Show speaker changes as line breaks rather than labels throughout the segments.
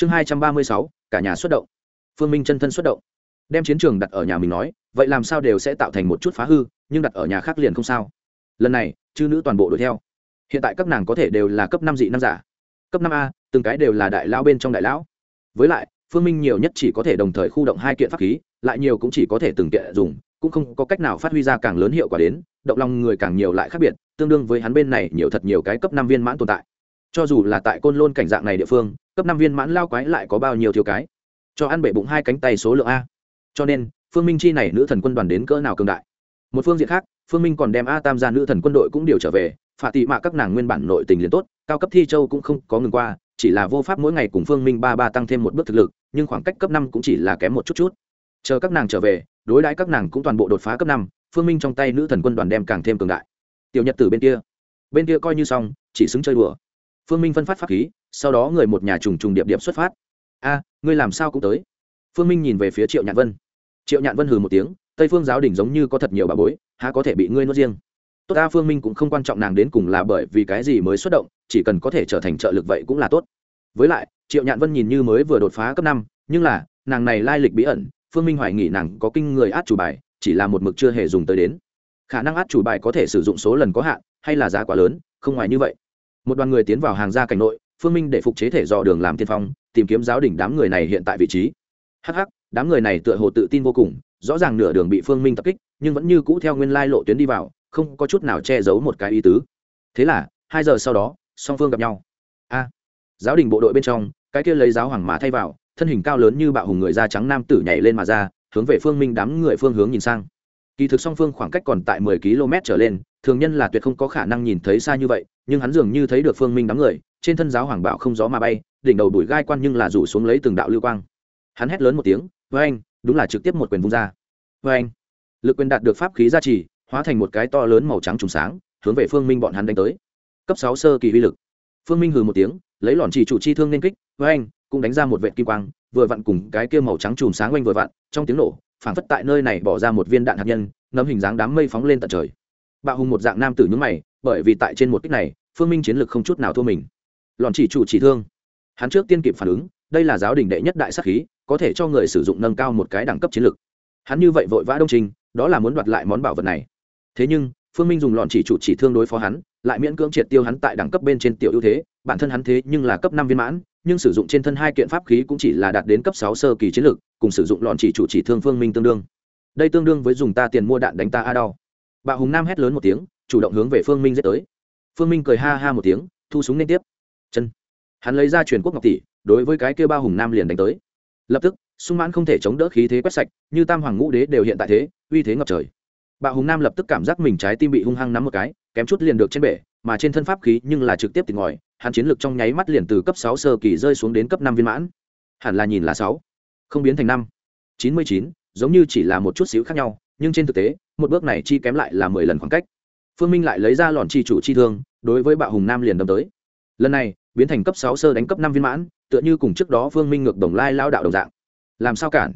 chương hai trăm ba mươi sáu, cả nhà xuất động. Phương minh chân thân xuất động. Đem chiến trường đặt ở nhà mình nói, vậy làm sao đều sẽ tạo thành một chút phá hư, nhưng đặt ở nhà khác liền không sao. Lần này, chư nữ toàn bộ đuổi theo. Hiện tại các nàng có thể đều là cấp năm dị năm giả. Cấp năm a, từng cái đều là đại lao bên trong đại lão. Với lại, phương minh nhiều nhất chỉ có thể đồng thời khu động hai kiện pháp khí, lại nhiều cũng chỉ có thể từng kiện dùng, cũng không có cách nào phát huy ra càng lớn hiệu quả đến, động lòng người càng nhiều lại khác biệt, tương đương với hắn bên này nhiều thật nhiều cái cấp năm viên mãn tồn tại cho dù là tại côn lôn cảnh dạng này địa phương, cấp năm viên mãn lao quái lại có bao nhiêu thiếu cái? Cho ăn bể bụng hai cánh tay số lượng a. Cho nên, phương minh chi này nữ thần quân đoàn đến cỡ nào cường đại? Một phương diện khác, phương minh còn đem a tam gia nữ thần quân đội cũng điều trở về phạt tị mạ các nàng nguyên bản nội tình liền tốt, cao cấp thi châu cũng không có ngừng qua, chỉ là vô pháp mỗi ngày cùng phương minh ba ba tăng thêm một bước thực lực, nhưng khoảng cách cấp năm cũng chỉ là kém một chút chút. Chờ các nàng trở về, đối đãi các nàng cũng toàn bộ đột phá cấp năm, phương minh trong tay nữ thần quân đoàn đem càng thêm cường đại. Tiểu nhật tử bên kia. Bên kia coi như xong, chỉ xứng chơi đùa phương minh phân phát pháp khí, sau đó người một nhà trùng trùng điệp điệp xuất phát. A, ngươi làm sao cũng tới? Phương minh nhìn về phía triệu nhạn vân. Triệu nhạn vân hừ một tiếng, tây phương giáo đình giống như có thật nhiều bà bối, há có thể bị ngươi nuốt riêng? Tốt ta, phương minh cũng không quan trọng nàng đến cùng là bởi vì cái gì mới xuất động, chỉ cần có thể trở thành trợ lực vậy cũng là tốt. Với lại, triệu nhạn vân nhìn như mới vừa đột phá cấp năm, nhưng là, nàng này lai lịch bí ẩn, phương minh hoài nghỉ nàng có kinh người át chủ bài, chỉ là một mực chưa hề dùng tới đến. Khả năng át chủ bài có thể sử dụng số lần có hạn, hay là giá quá lớn, không ngoài như vậy một đoàn người tiến vào hàng gia cảnh nội, phương minh để phục chế thể dò đường làm tiên phong, tìm kiếm giáo đỉnh đám người này hiện tại vị trí. Hh đám người này tựa hồ tự tin vô cùng, rõ ràng nửa đường bị phương minh tập kích, nhưng vẫn như cũ theo nguyên lai lộ tuyến đi vào, không có chút nào che giấu một cái ý tứ. Thế là, hai giờ sau đó, song phương gặp nhau. A, giáo đình bộ đội bên trong, cái kia lấy giáo hoàng mã thay vào, thân hình cao lớn như bạo hùng người da trắng nam tử nhảy lên mà ra, hướng về phương minh đám người phương hướng nhìn sang kỳ thực song phương khoảng cách còn tại mười km trở lên, thường nhân là tuyệt không có khả năng nhìn thấy xa như vậy, nhưng hắn dường như thấy được phương minh đám người, trên thân giáo hoàng bạo không gió mà bay, đỉnh đầu đuổi gai quan nhưng là rủ xuống lấy từng đạo lưu quang. Hắn hét lớn một tiếng với anh đúng là trực tiếp một quyền vung ra. Với anh lực quyền đạt được pháp khí gia trì, hóa thành một cái to lớn màu trắng trùng sáng, hướng về phương minh bọn hắn đánh tới. Cấp sáu sơ kỳ uy lực. Phương minh hừ một tiếng, lấy lòn chỉ chủ chi thương nên kích với anh cũng đánh ra một vệ kim quang, vừa vặn cùng cái kia màu trắng chùm sáng quanh vừa vặn, trong tiếng nổ phảng phất tại nơi này bỏ ra một viên đạn hạt nhân nấm hình dáng đám mây phóng lên tận trời. Bạo hùng một dạng nam tử nhúng mày, bởi vì tại trên một kích này, phương minh chiến lược không chút nào thua mình. Lòn chỉ chủ chỉ thương. Hắn trước tiên kịp phản ứng, đây là giáo đình đệ nhất đại sắc khí, có thể cho người sử dụng nâng cao một cái đẳng cấp chiến lược hắn như vậy vội vã đông trình, đó là muốn đoạt lại món bảo vật này. Thế nhưng, phương minh dùng lòn chỉ chủ chỉ thương đối phó hắn, lại miễn cưỡng triệt tiêu hắn tại đẳng cấp bên trên tiểu ưu thế, bản thân hắn thế nhưng là cấp năm viên mãn nhưng sử dụng trên thân hai kiện pháp khí cũng chỉ là đạt đến cấp sáu sơ kỳ chiến lược, cùng sử dụng lọn chỉ chủ chỉ thương phương minh tương đương. Đây tương đương với dùng ta tiền mua đạn đánh ta a đau. Bạo hùng nam hét lớn một tiếng, chủ động hướng về phương minh giết tới. Phương minh cười ha ha một tiếng, thu súng liên tiếp. Chân. Hắn lấy ra truyền quốc ngọc tỷ, đối với cái kêu ba hùng nam liền đánh tới. Lập tức sung mãn không thể chống đỡ khí thế quét sạch, như tam hoàng ngũ đế đều hiện tại thế, uy thế ngập trời. Bạo hùng nam lập tức cảm giác mình trái tim bị hung hăng nắm một cái, kém chút liền được trên bể, mà trên thân pháp khí nhưng là trực tiếp tìm ngòi hắn chiến lược trong nháy mắt liền từ cấp sáu sơ kỳ rơi xuống đến cấp năm viên mãn. Hẳn là nhìn là sáu, không biến thành năm. Chín mươi chín, giống như chỉ là một chút xíu khác nhau, nhưng trên thực tế, một bước này chi kém lại là mười lần khoảng cách. Phương minh lại lấy ra lòn chi chủ chi thương, đối với bạo hùng nam liền đâm tới. Lần này, biến thành cấp sáu sơ đánh cấp năm viên mãn, tựa như cùng trước đó phương minh ngược đồng lai lao đạo đồng dạng. Làm sao cản?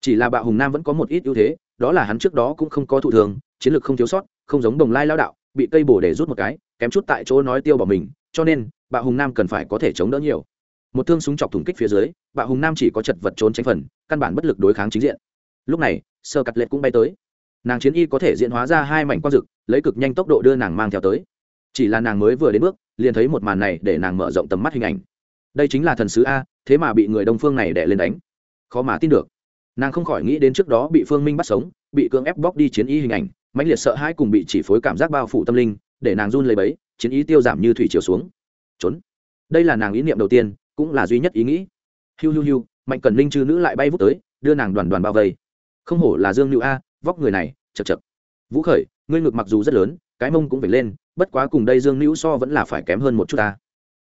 Chỉ là bạo hùng nam vẫn có một ít ưu thế, đó là hắn trước đó cũng không có thụ thường chiến lược không thiếu sót, không giống đồng lai lao đạo, bị cây bổ để rút một cái, kém chút tại chỗ nói tiêu bỏ mình, cho nên bạo hùng nam cần phải có thể chống đỡ nhiều. Một thương súng chọc thủng kích phía dưới, bạo hùng nam chỉ có chật vật trốn tránh phần, căn bản bất lực đối kháng chính diện. Lúc này, sơ cắt lệ cũng bay tới. Nàng chiến y có thể diễn hóa ra hai mảnh quang dực, lấy cực nhanh tốc độ đưa nàng mang theo tới. Chỉ là nàng mới vừa đến bước, liền thấy một màn này để nàng mở rộng tầm mắt hình ảnh. Đây chính là thần sứ a, thế mà bị người đông phương này đẻ lên đánh. Khó mà tin được. Nàng không khỏi nghĩ đến trước đó bị phương minh bắt sống, bị cưỡng ép bóc đi chiến y hình ảnh, mãnh liệt sợ hãi cùng bị chỉ phối cảm giác bao phủ tâm linh, để nàng run lấy bấy chiến ý tiêu giảm như thủy chiều xuống trốn. Đây là nàng ý niệm đầu tiên, cũng là duy nhất ý nghĩ. Hiu hiu hiu, mạnh cần linh chư nữ lại bay vút tới, đưa nàng đoàn đoàn bao vây. Không hổ là dương nữ a, vóc người này, chật chật. Vũ khởi, ngươi ngực mặc dù rất lớn, cái mông cũng phải lên, bất quá cùng đây dương nữ so vẫn là phải kém hơn một chút ta.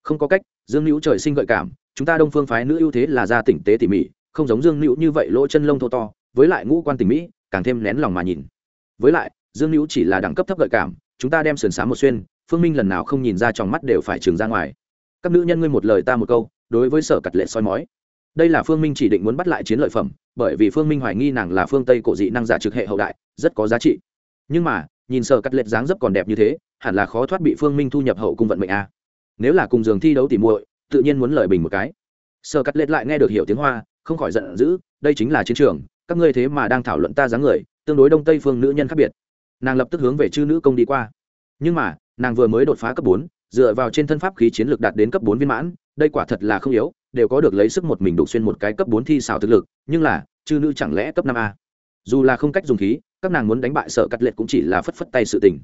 Không có cách, dương nữ trời sinh gợi cảm, chúng ta đông phương phái nữ ưu thế là da tỉnh tế tỉ mỉ, không giống dương nữ như vậy lỗ chân lông thô to, với lại ngũ quan tình mỹ, càng thêm nén lòng mà nhìn. Với lại, dương nữ chỉ là đẳng cấp thấp gợi cảm, chúng ta đem sườn sáng một xuyên phương minh lần nào không nhìn ra trong mắt đều phải trừng ra ngoài. Các nữ nhân ngươi một lời ta một câu, đối với sở cật lệ soi mói. Đây là phương minh chỉ định muốn bắt lại chiến lợi phẩm, bởi vì phương minh hoài nghi nàng là phương tây cổ dị năng giả trực hệ hậu đại, rất có giá trị. Nhưng mà, nhìn sở cắt lệ dáng dấp còn đẹp như thế, hẳn là khó thoát bị phương minh thu nhập hậu cung vận mệnh a. Nếu là cùng giường thi đấu tìm muội, tự nhiên muốn lời bình một cái. Sở cắt Lệ lại nghe được hiểu tiếng hoa, không khỏi giận dữ, đây chính là chiến trường, các ngươi thế mà đang thảo luận ta dáng người, tương đối đông tây phương nữ nhân khác biệt. Nàng lập tức hướng về chư nữ công đi qua. Nhưng mà nàng vừa mới đột phá cấp bốn, dựa vào trên thân pháp khí chiến lược đạt đến cấp bốn viên mãn, đây quả thật là không yếu, đều có được lấy sức một mình đục xuyên một cái cấp bốn thi xảo thực lực, nhưng là, chư nữ chẳng lẽ cấp năm a? Dù là không cách dùng khí, các nàng muốn đánh bại sợ cắt lệch cũng chỉ là phất phất tay sự tình.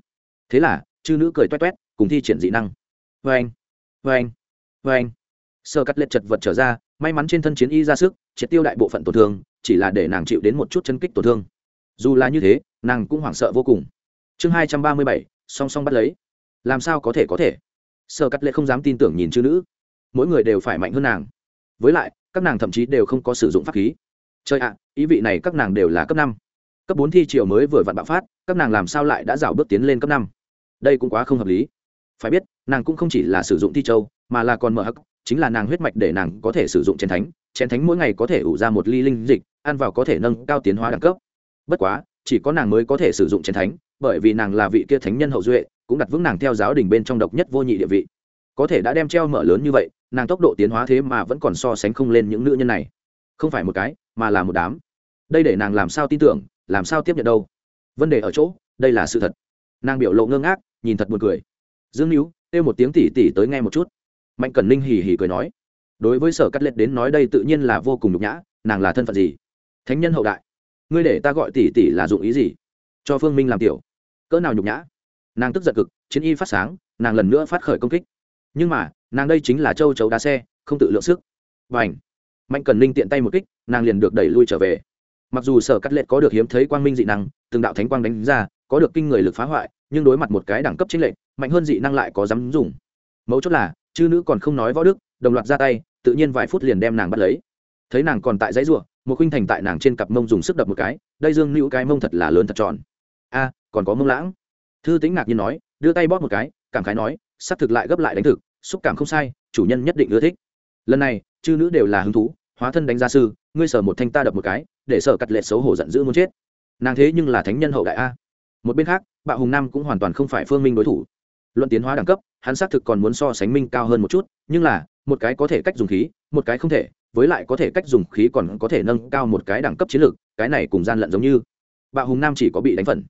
Thế là, chư nữ cười toét toét, cùng thi triển dị năng. Vê anh vê anh vê anh sợ cắt lệch chật vật trở ra, may mắn trên thân chiến y ra sức, triệt tiêu đại bộ phận tổn thương, chỉ là để nàng chịu đến một chút chân kích tổn thương. Dù là như thế, nàng cũng hoảng sợ vô cùng. Chương hai trăm ba mươi bảy, song song bắt lấy làm sao có thể có thể? Sơ cắt lệ không dám tin tưởng nhìn chư nữ. Mỗi người đều phải mạnh hơn nàng. Với lại, các nàng thậm chí đều không có sử dụng pháp khí. Chơi ạ, ý vị này các nàng đều là cấp năm. Cấp bốn thi triều mới vừa vặn bạo phát, các nàng làm sao lại đã rào bước tiến lên cấp năm? Đây cũng quá không hợp lý. Phải biết, nàng cũng không chỉ là sử dụng thi châu, mà là còn mở hắc, chính là nàng huyết mạch để nàng có thể sử dụng chén thánh. Chén thánh mỗi ngày có thể ủ ra một ly linh dịch, ăn vào có thể nâng cao tiến hóa đẳng cấp. Bất quá, chỉ có nàng mới có thể sử dụng chén thánh, bởi vì nàng là vị kia thánh nhân hậu duệ cũng đặt vững nàng theo giáo đình bên trong độc nhất vô nhị địa vị. Có thể đã đem treo mở lớn như vậy, nàng tốc độ tiến hóa thế mà vẫn còn so sánh không lên những nữ nhân này. Không phải một cái, mà là một đám. Đây để nàng làm sao tin tưởng, làm sao tiếp nhận đâu? Vấn đề ở chỗ, đây là sự thật. Nàng biểu lộ ngơ ngác, nhìn thật buồn cười. Dương níu, kêu một tiếng tỉ tỉ tới nghe một chút. Mạnh cẩn ninh hì hì cười nói. Đối với sở cắt lết đến nói đây tự nhiên là vô cùng nhục nhã, nàng là thân phận gì? Thánh nhân hậu đại. Ngươi để ta gọi tỷ tỷ là dụng ý gì? Cho phương minh làm tiểu. Cỡ nào nhục nhã? Nàng tức giận cực, chiến y phát sáng, nàng lần nữa phát khởi công kích. Nhưng mà, nàng đây chính là châu chấu đá xe, không tự lượng sức. Và ảnh mạnh cần ninh tiện tay một kích, nàng liền được đẩy lui trở về. Mặc dù sở cắt lệ có được hiếm thấy quang minh dị năng, từng đạo thánh quang đánh ra, có được kinh người lực phá hoại, nhưng đối mặt một cái đẳng cấp chính lệnh mạnh hơn dị năng lại có dám dùng. Mấu chốt là, chư nữ còn không nói võ đức, đồng loạt ra tay, tự nhiên vài phút liền đem nàng bắt lấy. Thấy nàng còn tại dãy ruộng một khuynh thành tại nàng trên cặp mông dùng sức đập một cái, đây dương nữ cái mông thật là lớn thật tròn. A, còn có mông lãng thư tính ngạc nhiên nói, đưa tay bóp một cái, cảm khái nói, sắp thực lại gấp lại đánh thực, xúc cảm không sai, chủ nhân nhất định ưa thích. Lần này, chư nữ đều là hứng thú, hóa thân đánh gia sư, ngươi sở một thanh ta đập một cái, để sở cắt lệ xấu hổ giận dữ muốn chết. Nàng thế nhưng là thánh nhân hậu đại a. Một bên khác, bạo hùng nam cũng hoàn toàn không phải phương minh đối thủ. Luận tiến hóa đẳng cấp, hắn xác thực còn muốn so sánh minh cao hơn một chút, nhưng là, một cái có thể cách dùng khí, một cái không thể, với lại có thể cách dùng khí còn có thể nâng cao một cái đẳng cấp chiến lược, cái này cùng gian lận giống như. Bạo hùng nam chỉ có bị đánh phần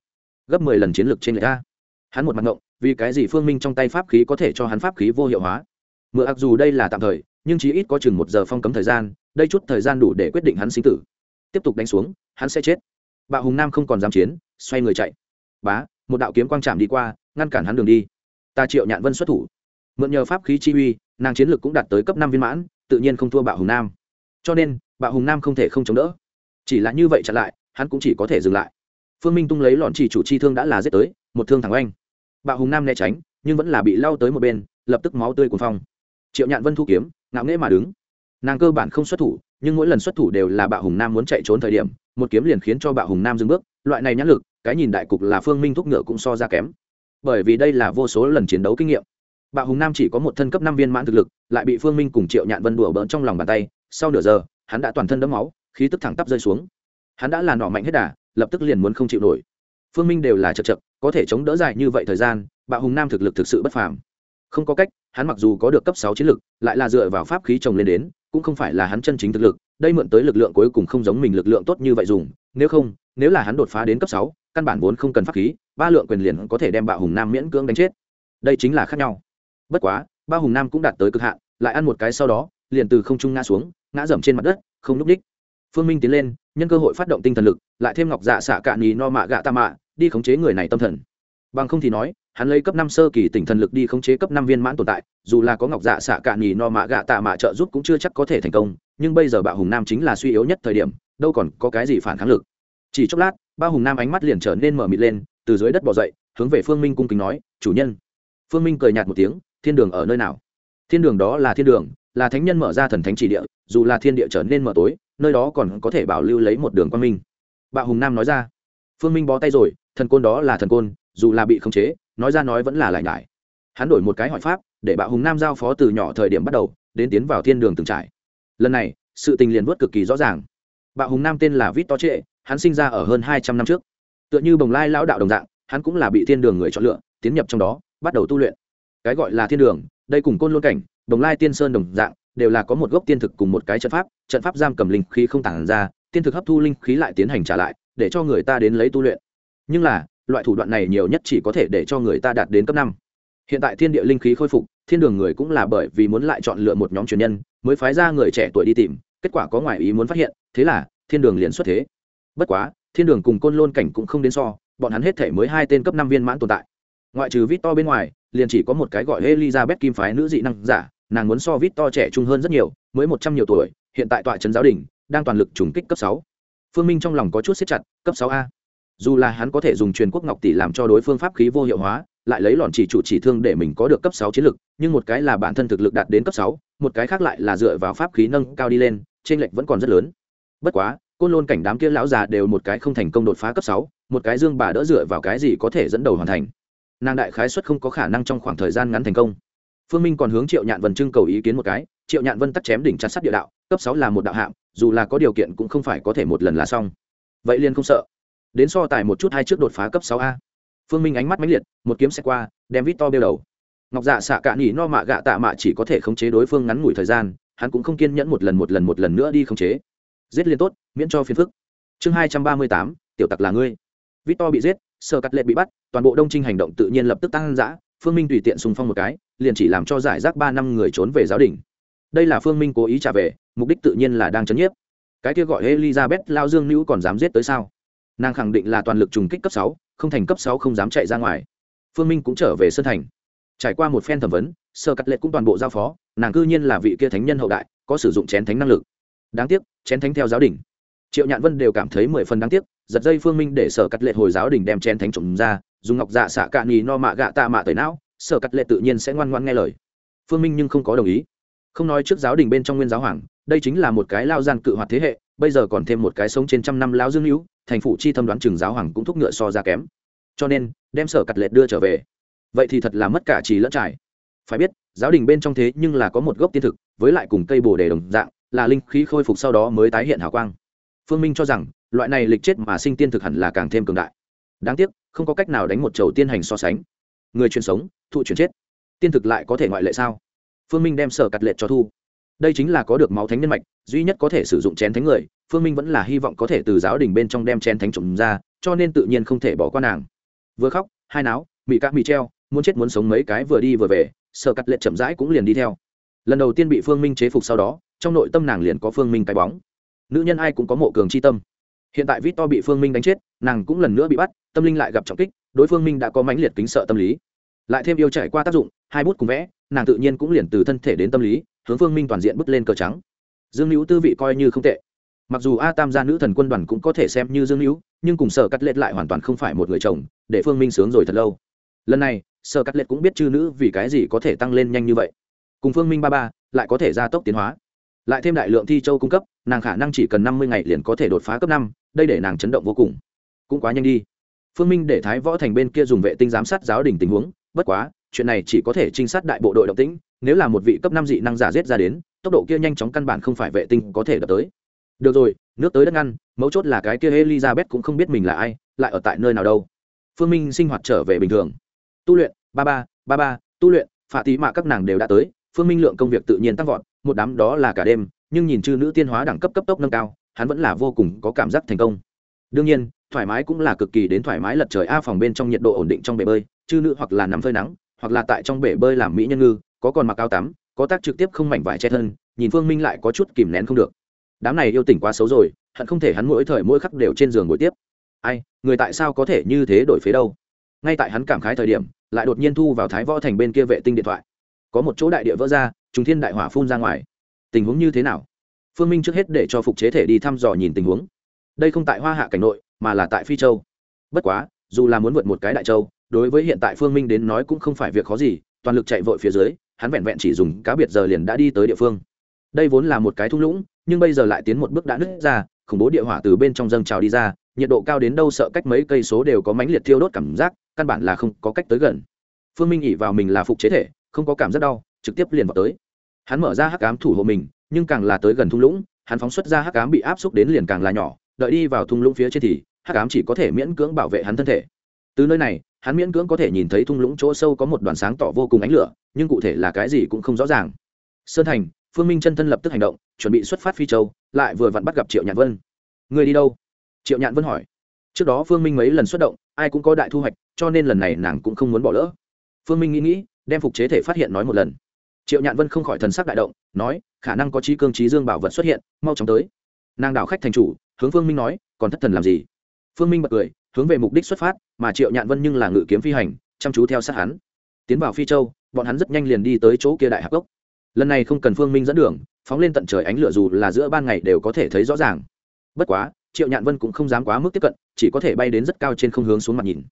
gấp mười lần chiến lược trên người ta. Hắn một mặt ngộng, vì cái gì phương minh trong tay pháp khí có thể cho hắn pháp khí vô hiệu hóa? Mượn mặc dù đây là tạm thời, nhưng chí ít có chừng một giờ phong cấm thời gian, đây chút thời gian đủ để quyết định hắn sinh tử. Tiếp tục đánh xuống, hắn sẽ chết. Bạo hùng nam không còn dám chiến, xoay người chạy. Bá, một đạo kiếm quang trạm đi qua, ngăn cản hắn đường đi. Ta triệu nhạn vân xuất thủ. Mượn nhờ pháp khí chi uy, nàng chiến lược cũng đạt tới cấp năm viên mãn, tự nhiên không thua bạo hùng nam. Cho nên, bạo hùng nam không thể không chống đỡ. Chỉ là như vậy chặn lại, hắn cũng chỉ có thể dừng lại phương minh tung lấy lọn chỉ chủ chi thương đã là giết tới, một thương thẳng oanh. Bạo hùng nam né tránh, nhưng vẫn là bị lao tới một bên, lập tức máu tươi cuồng phong. Triệu nhạn vân thu kiếm, ngạo nghễ mà đứng. Nàng cơ bản không xuất thủ, nhưng mỗi lần xuất thủ đều là bạo hùng nam muốn chạy trốn thời điểm, một kiếm liền khiến cho bạo hùng nam dừng bước, loại này nhãn lực, cái nhìn đại cục là phương minh thúc ngựa cũng so ra kém. Bởi vì đây là vô số lần chiến đấu kinh nghiệm. Bạo hùng nam chỉ có một thân cấp năm viên mãn thực lực, lại bị phương minh cùng triệu nhạn vân đùa bỡn trong lòng bàn tay, sau nửa giờ, hắn đã toàn thân đẫm máu, khí tức thẳng tắp rơi xuống. Hắn đã là nọ mạnh hết đà lập tức liền muốn không chịu nổi. Phương minh đều là chật chật, có thể chống đỡ dài như vậy thời gian, bạo hùng nam thực lực thực sự bất phàm. Không có cách, hắn mặc dù có được cấp sáu chiến lực, lại là dựa vào pháp khí trồng lên đến, cũng không phải là hắn chân chính thực lực, đây mượn tới lực lượng cuối cùng không giống mình lực lượng tốt như vậy dùng, nếu không, nếu là hắn đột phá đến cấp sáu, căn bản vốn không cần pháp khí, ba lượng quyền liền có thể đem bạo hùng nam miễn cưỡng đánh chết. Đây chính là khác nhau. Bất quá ba hùng nam cũng đạt tới cực hạn, lại ăn một cái sau đó, liền từ không trung ngã xuống, ngã dầm trên mặt đất, không núp đích phương minh tiến lên nhân cơ hội phát động tinh thần lực, lại thêm ngọc dạ xạ cạn nhì no mạ gạ tạ mạ, đi khống chế người này tâm thần. Bằng không thì nói, hắn lấy cấp năm sơ kỳ tỉnh thần lực đi khống chế cấp năm viên mãn tồn tại, dù là có ngọc dạ xạ cạn nhì no mạ gạ tạ mạ trợ giúp cũng chưa chắc có thể thành công, nhưng bây giờ bạo hùng nam chính là suy yếu nhất thời điểm, đâu còn có cái gì phản kháng lực. Chỉ chốc lát ba hùng nam ánh mắt liền trở nên mở mịt lên, từ dưới đất bỏ dậy, hướng về phương minh cung kính nói, chủ nhân. Phương minh cười nhạt một tiếng, thiên đường ở nơi nào? Thiên đường đó là thiên đường là thánh nhân mở ra thần thánh chỉ địa, dù là thiên địa trở nên mở tối, nơi đó còn có thể bảo lưu lấy một đường quan minh. Bạo hùng nam nói ra. Phương minh bó tay rồi, thần côn đó là thần côn, dù là bị khống chế, nói ra nói vẫn là lại nhải. Hắn đổi một cái hỏi pháp, để bạo hùng nam giao phó từ nhỏ thời điểm bắt đầu, đến tiến vào thiên đường từng trải. Lần này, sự tình liền vớt cực kỳ rõ ràng. Bạo hùng nam tên là vít to trệ, hắn sinh ra ở hơn hai trăm năm trước. Tựa như bồng lai lão đạo đồng dạng, hắn cũng là bị thiên đường người chọn lựa, tiến nhập trong đó, bắt đầu tu luyện. Cái gọi là thiên đường, đây cùng côn lôn cảnh đồng lai tiên sơn đồng dạng, đều là có một gốc tiên thực cùng một cái trận pháp trận pháp giam cầm linh khí không tản ra, tiên thực hấp thu linh khí lại tiến hành trả lại, để cho người ta đến lấy tu luyện. Nhưng là, loại thủ đoạn này nhiều nhất chỉ có thể để cho người ta đạt đến cấp năm. Hiện tại thiên địa linh khí khôi phục, thiên đường người cũng là bởi vì muốn lại chọn lựa một nhóm truyền nhân, mới phái ra người trẻ tuổi đi tìm, kết quả có ngoại ý muốn phát hiện, thế là, thiên đường liền xuất thế. Bất quá, thiên đường cùng côn lôn cảnh cũng không đến so, bọn hắn hết thể mới hai tên cấp năm viên mãn tồn tại. Ngoại trừ vít to bên ngoài, liền chỉ có một cái gọi elizabeth kim phái nữ dị năng giả nàng muốn so vít to trẻ trung hơn rất nhiều, mới một trăm nhiều tuổi, hiện tại tọa trấn giáo đình, đang toàn lực trùng kích cấp sáu. Phương minh trong lòng có chút xếp chặt, cấp sáu a. Dù là hắn có thể dùng truyền quốc ngọc tỷ làm cho đối phương pháp khí vô hiệu hóa, lại lấy lòn chỉ chủ chỉ thương để mình có được cấp sáu chiến lực, nhưng một cái là bản thân thực lực đạt đến cấp sáu, một cái khác lại là dựa vào pháp khí nâng cao đi lên trên lệch vẫn còn rất lớn. Bất quá, côn lôn cảnh đám kia lão già đều một cái không thành công đột phá cấp sáu, một cái dương bà đỡ dựa vào cái gì có thể dẫn đầu hoàn thành. Nàng đại khái xuất không có khả năng trong khoảng thời gian ngắn thành công phương minh còn hướng triệu nhạn vân trưng cầu ý kiến một cái, triệu nhạn vân tắt chém đỉnh chặt sát địa đạo, cấp sáu là một đạo hạng dù là có điều kiện cũng không phải có thể một lần là xong. Vậy liền không sợ. Đến so tài một chút hai trước đột phá cấp sáu a. Phương minh ánh mắt mãnh liệt, một kiếm xe qua, đem vít to bêu đầu. Ngọc dạ xạ cạn nhỉ no mạ gạ tạ mạ chỉ có thể khống chế đối phương ngắn ngủi thời gian, hắn cũng không kiên nhẫn một lần một lần một lần nữa đi khống chế. Giết liên tốt, miễn cho phiền phức. Chương hai trăm ba mươi tám, tiểu tặc là ngươi. Vít to bị giết sơ cắt lệ bị bắt, toàn bộ đông trinh hành động tự nhiên lập tức tăng giã phương minh tùy tiện xung phong một cái, liền chỉ làm cho giải rác ba năm người trốn về giáo đình. Đây là phương minh cố ý trả về, mục đích tự nhiên là đang chấn nhiếp. Cái kia gọi elizabeth lao dương nữ còn dám giết tới sao? Nàng khẳng định là toàn lực trùng kích cấp sáu, không thành cấp sáu không dám chạy ra ngoài. Phương minh cũng trở về sân thành. Trải qua một phen thẩm vấn, sơ cắt lệ cũng toàn bộ giao phó, nàng cư nhiên là vị kia thánh nhân hậu đại, có sử dụng chén thánh năng lực. Đáng tiếc, chén thánh theo giáo đình. Triệu nhạn vân đều cảm thấy mười phần đáng tiếc giật dây phương minh để sở cắt lệ hồi giáo đình đem chén thánh trộm ra, dùng ngọc dạ xạ cạn nhì no mạ gạ tạ mạ tới não, sở cắt lệ tự nhiên sẽ ngoan ngoan nghe lời. Phương minh nhưng không có đồng ý. Không nói trước giáo đình bên trong nguyên giáo hoàng, đây chính là một cái lao gian cự hoạt thế hệ, bây giờ còn thêm một cái sống trên trăm năm lao dương hữu, thành phụ chi thâm đoán trường giáo hoàng cũng thúc ngựa so ra kém. Cho nên, đem sở cắt lệ đưa trở về. Vậy thì thật là mất cả trì lẫn trải. Phải biết, giáo đình bên trong thế nhưng là có một gốc tiên thực, với lại cùng cây bồ đề đồng dạng, là linh khí khôi phục sau đó mới tái hiện hào quang. Phương minh cho rằng loại này lịch chết mà sinh tiên thực hẳn là càng thêm cường đại. Đáng tiếc, không có cách nào đánh một chầu tiên hành so sánh. Người truyền sống, thụ truyền chết. Tiên thực lại có thể ngoại lệ sao? Phương minh đem sở cặt lệ cho thu. Đây chính là có được máu thánh nhân mạch, duy nhất có thể sử dụng chén thánh người, phương minh vẫn là hy vọng có thể từ giáo đình bên trong đem chén thánh trộm ra, cho nên tự nhiên không thể bỏ qua nàng. Vừa khóc, hai náo bị các bị treo, muốn chết muốn sống mấy cái vừa đi vừa về, sở cắt lệ chậm rãi cũng liền đi theo. Lần đầu tiên bị phương minh chế phục sau đó, trong nội tâm nàng liền có phương minh cái bóng. Nữ nhân ai cũng có mộ cường c h i tâm hiện tại vít to bị phương minh đánh chết, nàng cũng lần nữa bị bắt, tâm linh lại gặp trọng kích, đối phương minh đã có mãnh liệt kính sợ tâm lý. Lại thêm yêu trải qua tác dụng, hai bút cùng vẽ, nàng tự nhiên cũng liền từ thân thể đến tâm lý, hướng phương minh toàn diện bứt lên cờ trắng. Dương hữu tư vị coi như không tệ. Mặc dù a tam gia nữ thần quân đoàn cũng có thể xem như dương hữu nhưng cùng sở cắt lết lại hoàn toàn không phải một người chồng, để phương minh sướng rồi thật lâu. Lần này, sở cắt lết cũng biết chư nữ vì cái gì có thể tăng lên nhanh như vậy. Cùng phương minh ba ba, lại có thể gia tốc tiến hóa lại thêm đại lượng thi châu cung cấp, nàng khả năng chỉ cần năm mươi ngày liền có thể đột phá cấp năm, đây để nàng chấn động vô cùng. Cũng quá nhanh đi. Phương minh để thái võ thành bên kia dùng vệ tinh giám sát giáo đình tình huống, bất quá, chuyện này chỉ có thể trinh sát đại bộ đội động tĩnh, nếu là một vị cấp năm dị năng giả giết ra đến, tốc độ kia nhanh chóng căn bản không phải vệ tinh có thể đập tới. Được rồi, nước tới đất ngăn, mấu chốt là cái kia elizabeth cũng không biết mình là ai, lại ở tại nơi nào đâu. Phương minh sinh hoạt trở về bình thường. Tu luyện, ba ba ba ba, tu luyện, phạ tí mạ các nàng đều đã tới, phương minh lượng công việc tự nhiên tăng vọt một đám đó là cả đêm, nhưng nhìn chư nữ tiên hóa đẳng cấp cấp tốc nâng cao, hắn vẫn là vô cùng có cảm giác thành công. Đương nhiên, thoải mái cũng là cực kỳ đến thoải mái lật trời a phòng bên trong nhiệt độ ổn định trong bể bơi, chư nữ hoặc là nằm phơi nắng, hoặc là tại trong bể bơi làm mỹ nhân ngư, có còn mặc áo tắm, có tác trực tiếp không mảnh vải che thân, nhìn phương minh lại có chút kìm nén không được. Đám này yêu tỉnh quá xấu rồi, hận không thể hắn mỗi thời mỗi khắc đều trên giường ngồi tiếp. Ai, người tại sao có thể như thế đổi phế đâu? Ngay tại hắn cảm khái thời điểm, lại đột nhiên thu vào thái võ thành bên kia vệ tinh điện thoại. Có một chỗ đại địa vỡ ra trùng thiên đại hỏa phun ra ngoài. Tình huống như thế nào? Phương minh trước hết để cho phục chế thể đi thăm dò nhìn tình huống. Đây không tại hoa hạ cảnh nội, mà là tại phi châu. Bất quá, dù là muốn vượt một cái đại châu, đối với hiện tại phương minh đến nói cũng không phải việc khó gì, toàn lực chạy vội phía dưới, hắn vẹn vẹn chỉ dùng cá biệt giờ liền đã đi tới địa phương. Đây vốn là một cái thung lũng, nhưng bây giờ lại tiến một bước đã nứt ra, khủng bố địa hỏa từ bên trong dâng trào đi ra, nhiệt độ cao đến đâu sợ cách mấy cây số đều có mãnh liệt thiêu đốt cảm giác, căn bản là không có cách tới gần. Phương minh ỉ vào mình là phục chế thể, không có cảm giác đau, trực tiếp liền vào tới hắn mở ra hắc ám thủ hộ mình, nhưng càng là tới gần thung lũng, hắn phóng xuất ra hắc ám bị áp xúc đến liền càng là nhỏ, đợi đi vào thung lũng phía trên thì, hắc ám chỉ có thể miễn cưỡng bảo vệ hắn thân thể. Từ nơi này, hắn miễn cưỡng có thể nhìn thấy thung lũng chỗ sâu có một đoàn sáng tỏ vô cùng ánh lửa, nhưng cụ thể là cái gì cũng không rõ ràng. Sơn thành, phương minh chân thân lập tức hành động, chuẩn bị xuất phát phi châu, lại vừa vặn bắt gặp triệu nhạn vân. Người đi đâu? Triệu nhạn vân hỏi. Trước đó phương minh mấy lần xuất động, ai cũng có đại thu hoạch, cho nên lần này nàng cũng không muốn bỏ lỡ. Phương minh nghĩ nghĩ, đem phục chế thể phát hiện nói một lần triệu nhạn vân không khỏi thần sắc đại động, nói, khả năng có trí cương trí dương bảo vật xuất hiện, mau chóng tới. Nàng đảo khách thành chủ, hướng phương minh nói, còn thất thần làm gì? Phương minh bật cười, hướng về mục đích xuất phát, mà triệu nhạn vân nhưng là ngự kiếm phi hành, chăm chú theo sát hắn. Tiến vào phi châu, bọn hắn rất nhanh liền đi tới chỗ kia đại hạc gốc lần này không cần phương minh dẫn đường, phóng lên tận trời ánh lửa dù là giữa ban ngày đều có thể thấy rõ ràng. Bất quá, triệu nhạn vân cũng không dám quá mức tiếp cận, chỉ có thể bay đến rất cao trên không hướng xuống mặt nhìn.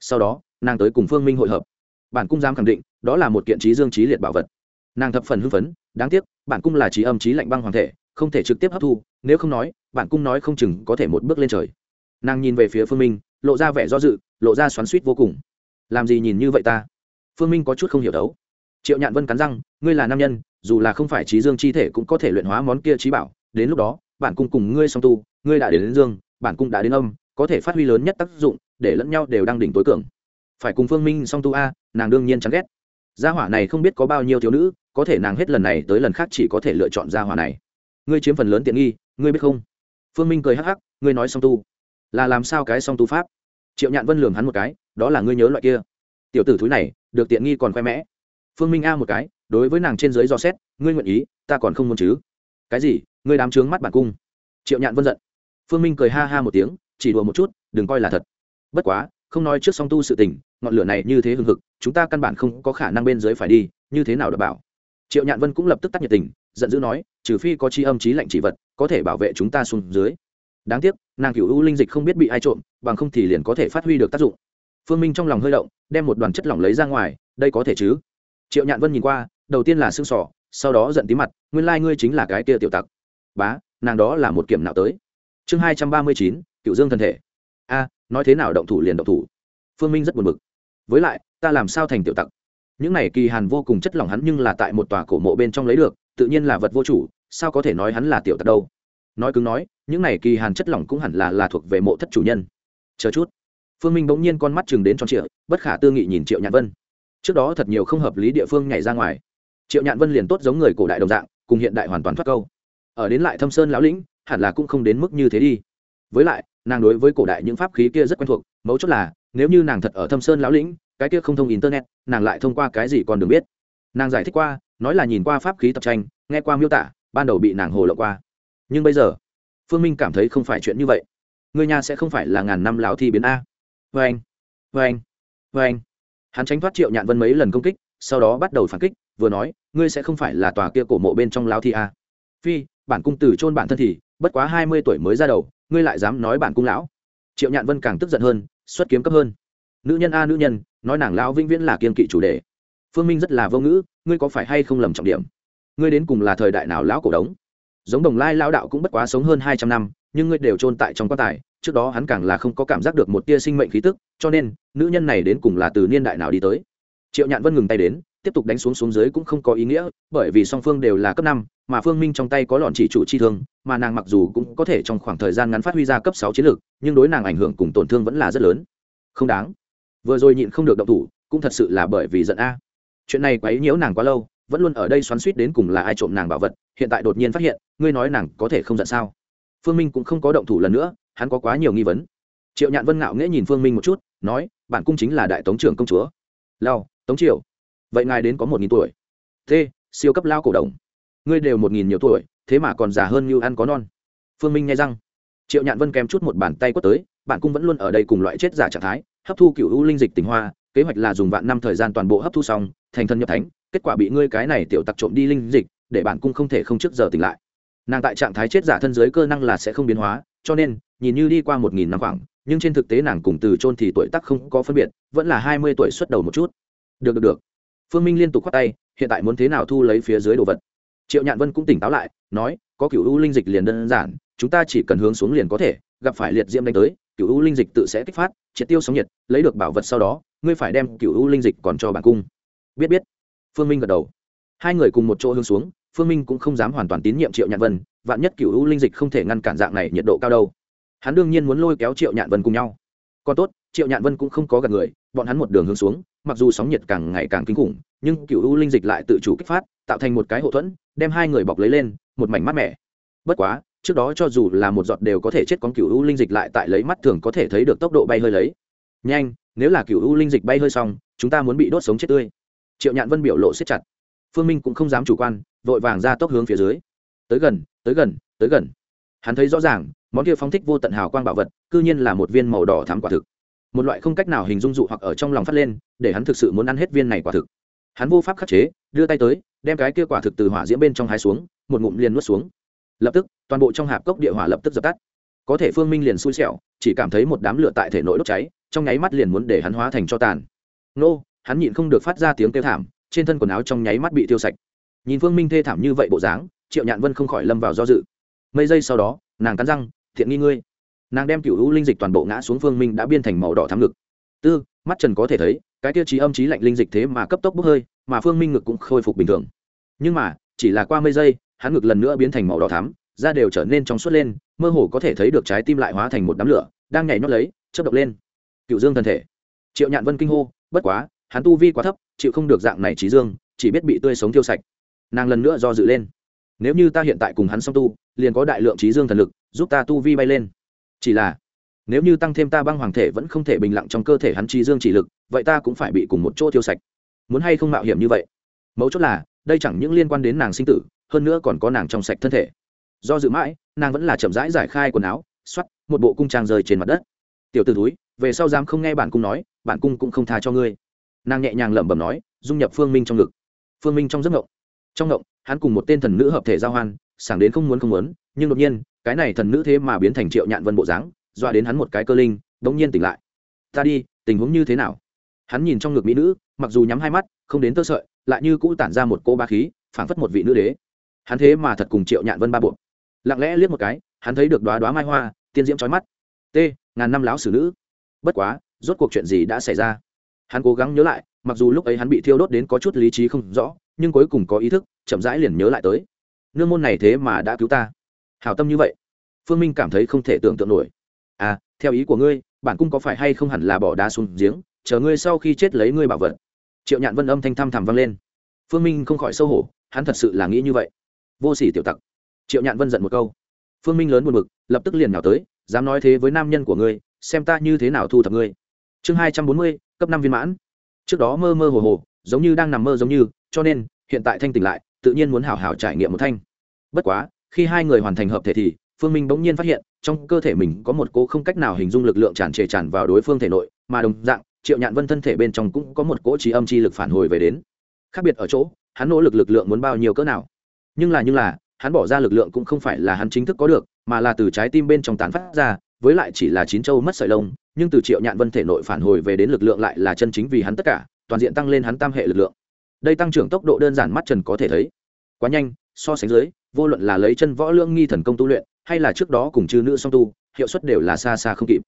Sau đó, nàng tới cùng phương minh hội hợp. Bản cung dám khẳng định, đó là một kiện trí dương trí liệt bảo vật nàng thập phần hưng phấn đáng tiếc bản cung là trí âm trí lạnh băng hoàng thể không thể trực tiếp hấp thu nếu không nói bản cung nói không chừng có thể một bước lên trời. Nàng nhìn về phía phương minh lộ ra vẻ do dự lộ ra xoắn suýt vô cùng. Làm gì nhìn như vậy ta? Phương minh có chút không hiểu đấu. Triệu nhạn vân cắn răng ngươi là nam nhân dù là không phải trí dương chi thể cũng có thể luyện hóa món kia trí bảo. Đến lúc đó bản cung cùng ngươi song tu ngươi đã đến, đến dương bản cung đã đến âm có thể phát huy lớn nhất tác dụng để lẫn nhau đều đang đỉnh tối cường. Phải cùng phương minh song tu a nàng đương nhiên chán ghét. Gia hỏa này không biết có bao nhiêu thiếu nữ có thể nàng hết lần này tới lần khác chỉ có thể lựa chọn gia hỏa này. Ngươi chiếm phần lớn tiện nghi, ngươi biết không? Phương minh cười hắc hắc, ngươi nói song tu. Là làm sao cái song tu pháp? Triệu nhạn vân lường hắn một cái, đó là ngươi nhớ loại kia. Tiểu tử thúi này, được tiện nghi còn khoe mẽ. Phương minh a một cái, đối với nàng trên dưới do xét, ngươi nguyện ý, ta còn không muốn chứ. Cái gì? Ngươi đám trướng mắt bản cung. Triệu nhạn vân giận. Phương minh cười ha ha một tiếng, chỉ đùa một chút, đừng coi là thật. Bất quá, không nói trước song tu sự tình, ngọn lửa này như thế hừng hực, chúng ta căn bản không có khả năng bên dưới phải đi, như thế nào đảm bảo? Triệu nhạn vân cũng lập tức tắt nhiệt tình, giận dữ nói, trừ phi có chi âm trí lạnh chỉ vật, có thể bảo vệ chúng ta xuống dưới. Đáng tiếc, nàng cựu u linh dịch không biết bị ai trộm, bằng không thì liền có thể phát huy được tác dụng. Phương minh trong lòng hơi động, đem một đoàn chất lỏng lấy ra ngoài, đây có thể chứ? Triệu nhạn vân nhìn qua, đầu tiên là xương sỏ, sau đó giận tí mặt, nguyên lai、like、ngươi chính là cái kia tiểu tặc. Bá, nàng đó là một kiểm nào tới. Chương hai trăm ba mươi chín, cựu dương thân thể. A, nói thế nào động thủ liền động thủ. Phương minh rất buồn bực. Với lại, ta làm sao thành tiểu tặc? Những này kỳ hàn vô cùng chất lỏng hắn nhưng là tại một tòa cổ mộ bên trong lấy được, tự nhiên là vật vô chủ, sao có thể nói hắn là tiểu tật đâu? Nói cứng nói, những này kỳ hàn chất lỏng cũng hẳn là là thuộc về mộ thất chủ nhân. Chờ chút. Phương minh bỗng nhiên con mắt chừng đến tròn trịa, bất khả tư nghị nhìn triệu nhạn vân. Trước đó thật nhiều không hợp lý địa phương nhảy ra ngoài. Triệu nhạn vân liền tốt giống người cổ đại đồng dạng, cùng hiện đại hoàn toàn thoát câu. Ở đến lại thâm sơn lão lĩnh, hẳn là cũng không đến mức như thế đi. Với lại, nàng đối với cổ đại những pháp khí kia rất quen thuộc, mấu chốt là, nếu như nàng thật ở thâm sơn lão lĩnh cái kia không thông internet, nàng lại thông qua cái gì còn đừng biết. Nàng giải thích qua, nói là nhìn qua pháp khí tập tranh, nghe qua miêu tả, ban đầu bị nàng hồ lộ qua. Nhưng bây giờ, phương minh cảm thấy không phải chuyện như vậy. Người nhà sẽ không phải là ngàn năm lão thi biến a. Vê anh vê anh vê anh hắn tránh thoát triệu nhạn vân mấy lần công kích, sau đó bắt đầu phản kích, vừa nói, ngươi sẽ không phải là tòa kia cổ mộ bên trong lão thi a. Phi, bản cung tử chôn bản thân thì, bất quá hai mươi tuổi mới ra đầu, ngươi lại dám nói bản cung lão? Triệu nhạn vân càng tức giận hơn, xuất kiếm cấp hơn nữ nhân a nữ nhân, nói nàng lão vĩnh viễn là kiên kỵ chủ đề. Phương minh rất là vô ngữ, ngươi có phải hay không lầm trọng điểm? Ngươi đến cùng là thời đại nào lão cổ đống? Giống đồng lai lao đạo cũng bất quá sống hơn hai trăm năm, nhưng ngươi đều chôn tại trong quan tài, trước đó hắn càng là không có cảm giác được một tia sinh mệnh khí tức, cho nên, nữ nhân này đến cùng là từ niên đại nào đi tới? Triệu nhạn vân ngừng tay đến, tiếp tục đánh xuống xuống dưới cũng không có ý nghĩa, bởi vì song phương đều là cấp năm, mà phương minh trong tay có lọn chỉ chủ chi thương, mà nàng mặc dù cũng có thể trong khoảng thời gian ngắn phát huy ra cấp sáu chiến lược nhưng đối nàng ảnh hưởng cùng tổn thương vẫn là rất lớn. Không đáng vừa rồi nhịn không được động thủ, cũng thật sự là bởi vì giận a. Chuyện này quấy nhiễu nàng quá lâu, vẫn luôn ở đây xoắn suýt đến cùng là ai trộm nàng bảo vật, hiện tại đột nhiên phát hiện, ngươi nói nàng có thể không giận sao? Phương minh cũng không có động thủ lần nữa, hắn có quá nhiều nghi vấn. Triệu nhạn vân ngạo nghễ nhìn phương minh một chút, nói, bản cung chính là đại tống trưởng công chúa. Lao, tống triều, vậy ngài đến có một nghìn tuổi. T siêu cấp lao cổ đồng, ngươi đều một nghìn nhiều tuổi, thế mà còn già hơn như ăn có non. Phương minh nghe răng. Triệu nhạn vân kèm chút một bàn tay quất tới, bản cung vẫn luôn ở đây cùng loại chết giả trạng thái hấp thu cựu u linh dịch tình hoa, kế hoạch là dùng vạn năm thời gian toàn bộ hấp thu xong, thành thân nhập thánh, kết quả bị ngươi cái này tiểu tặc trộm đi linh dịch, để bản cung không thể không trước giờ tỉnh lại. Nàng tại trạng thái chết giả thân giới cơ năng là sẽ không biến hóa, cho nên, nhìn như đi qua một nghìn năm khoảng, nhưng trên thực tế nàng cùng từ chôn thì tuổi tác không có phân biệt, vẫn là hai mươi tuổi xuất đầu một chút. Được được được. Phương minh liên tục khoát tay, hiện tại muốn thế nào thu lấy phía dưới đồ vật? Triệu nhạn vân cũng tỉnh táo lại, nói, có cựu u linh dịch liền đơn giản, chúng ta chỉ cần hướng xuống liền có thể gặp phải liệt diễm đánh tới cựu u linh dịch tự sẽ kích phát, triệt tiêu sóng nhiệt, lấy được bảo vật sau đó, ngươi phải đem cựu u linh dịch còn cho bản cung. Biết biết. Phương minh gật đầu. Hai người cùng một chỗ hướng xuống, phương minh cũng không dám hoàn toàn tín nhiệm triệu nhạn vân, vạn nhất cựu u linh dịch không thể ngăn cản dạng này nhiệt độ cao đâu. Hắn đương nhiên muốn lôi kéo triệu nhạn vân cùng nhau. Còn tốt, triệu nhạn vân cũng không có gặp người, bọn hắn một đường hướng xuống, mặc dù sóng nhiệt càng ngày càng kinh khủng, nhưng cựu u linh dịch lại tự chủ kích phát, tạo thành một cái hậu thuẫn, đem hai người bọc lấy lên, một mảnh mát mẻ. Bất quá trước đó cho dù là một giọt đều có thể chết con cựu u linh dịch lại tại lấy mắt thường có thể thấy được tốc độ bay hơi lấy. Nhanh, nếu là cựu u linh dịch bay hơi xong, chúng ta muốn bị đốt sống chết tươi. Triệu nhạn vân biểu lộ siết chặt. Phương minh cũng không dám chủ quan, vội vàng ra tốc hướng phía dưới. Tới gần tới gần tới gần. Hắn thấy rõ ràng, món kia phóng thích vô tận hào quang bảo vật, cư nhiên là một viên màu đỏ thám quả thực. Một loại không cách nào hình dung dụ hoặc ở trong lòng phát lên, để hắn thực sự muốn ăn hết viên này quả thực. Hắn vô pháp khắc chế, đưa tay tới, đem cái kia quả thực từ hỏa diễm bên trong hai xuống, một ngụm liền nuốt xuống lập tức, toàn bộ trong hạp cốc địa hỏa lập tức dập tắt. Có thể phương minh liền xui xẻo, chỉ cảm thấy một đám lửa tại thể nội đốt cháy, trong nháy mắt liền muốn để hắn hóa thành cho tàn. Nô, hắn nhịn không được phát ra tiếng kêu thảm, trên thân quần áo trong nháy mắt bị tiêu sạch. Nhìn phương minh thê thảm như vậy bộ dáng, triệu nhạn vân không khỏi lâm vào do dự. Mấy giây sau đó, nàng cắn răng, thiện nghi ngươi. Nàng đem cựu hữu linh dịch toàn bộ ngã xuống phương minh đã biên thành màu đỏ thắm ngực. Tư, mắt trần có thể thấy, cái tiêu chí âm trí lạnh linh dịch thế mà cấp tốc bốc hơi, mà phương minh ngực cũng khôi phục bình thường. Nhưng mà, chỉ là qua mấy giây hắn ngực lần nữa biến thành màu đỏ thắm, da đều trở nên trong suốt lên, mơ hồ có thể thấy được trái tim lại hóa thành một đám lửa, đang nhảy nhót lấy, chớp động lên. Cựu dương thân thể. Triệu nhạn vân kinh hô, bất quá, hắn tu vi quá thấp, chịu không được dạng này trí dương, chỉ biết bị tươi sống tiêu sạch. Nàng lần nữa do dự lên. Nếu như ta hiện tại cùng hắn song tu, liền có đại lượng trí dương thần lực, giúp ta tu vi bay lên. Chỉ là, nếu như tăng thêm ta băng hoàng thể vẫn không thể bình lặng trong cơ thể hắn trí dương chỉ lực, vậy ta cũng phải bị cùng một chỗ tiêu sạch. Muốn hay không mạo hiểm như vậy? Mấu chốt là, đây chẳng những liên quan đến nàng sinh tử hơn nữa còn có nàng trong sạch thân thể. Do dự mãi, nàng vẫn là chậm rãi giải khai quần áo, xoắt một bộ cung trang rơi trên mặt đất. Tiểu t ử túi về sau dám không nghe bản cung nói, bản cung cũng không tha cho ngươi. Nàng nhẹ nhàng lẩm bẩm nói, dung nhập phương minh trong ngực. Phương minh trong giấc ngộng. Trong ngộng, hắn cùng một tên thần nữ hợp thể giao hoan, sảng đến không muốn không muốn, nhưng đột nhiên, cái này thần nữ thế mà biến thành triệu nhạn vân bộ dáng dọa đến hắn một cái cơ linh đ ỗ n g nhiên tỉnh lại. Ta đi, tình huống như thế nào? Hắn nhìn trong ngực mỹ nữ, mặc dù nhắm hai mắt, không đến tơ sợi, lại như cũ tản ra một cô ba khí, phảng phất một vị nữ đế hắn thế mà thật cùng triệu nhạn vân ba bộ lặng lẽ liếc một cái, hắn thấy được đoá đoá mai hoa, tiên diễm trói mắt. T, ngàn năm láo xử nữ. Bất quá, rốt cuộc chuyện gì đã xảy ra? Hắn cố gắng nhớ lại, mặc dù lúc ấy hắn bị thiêu đốt đến có chút lý trí không rõ, nhưng cuối cùng có ý thức, chậm rãi liền nhớ lại tới. Nương môn này thế mà đã cứu ta. Hào tâm như vậy. Phương minh cảm thấy không thể tưởng tượng nổi. À theo ý của ngươi, bản cung có phải hay không hẳn là bỏ đá xuống giếng, chờ ngươi sau khi chết lấy ngươi bảo vật? Triệu nhạn vân âm thanh thăm thẳm vang lên. Phương minh không khỏi xấu hổ, hắn thật sự là nghĩ như vậy vô sỉ tiểu tặc. Triệu nhạn vân giận một câu. Phương minh lớn buồn b ự c lập tức liền nhào tới, dám nói thế với nam nhân của ngươi, xem ta như thế nào thu thập ngươi. Chương hai trăm bốn mươi, cấp năm viên mãn. Trước đó mơ mơ hồ hồ, giống như đang nằm mơ giống như, cho nên, hiện tại thanh tỉnh lại, tự nhiên muốn hào hào trải nghiệm một thanh. Bất quá, khi hai người hoàn thành hợp thể thì, phương minh bỗng nhiên phát hiện, trong cơ thể mình có một cỗ không cách nào hình dung lực lượng tràn trề tràn vào đối phương thể nội, mà đồng dạng, triệu nhạn vân thân thể bên trong cũng có một cỗ trí âm chi lực phản hồi về đến. Khác biệt ở chỗ, hắn nỗ lực lực lượng muốn bao nhiêu cỡ nào? Nhưng là nhưng là, hắn bỏ ra lực lượng cũng không phải là hắn chính thức có được, mà là từ trái tim bên trong tán phát ra, với lại chỉ là chín châu mất sợi lông, nhưng từ triệu nhạn vân thể nội phản hồi về đến lực lượng lại là chân chính vì hắn tất cả, toàn diện tăng lên hắn tam hệ lực lượng. Đây tăng trưởng tốc độ đơn giản mắt trần có thể thấy. Quá nhanh, so sánh dưới, vô luận là lấy chân võ lương nghi thần công tu luyện, hay là trước đó cùng chư nữ song tu, hiệu suất đều là xa xa không kịp.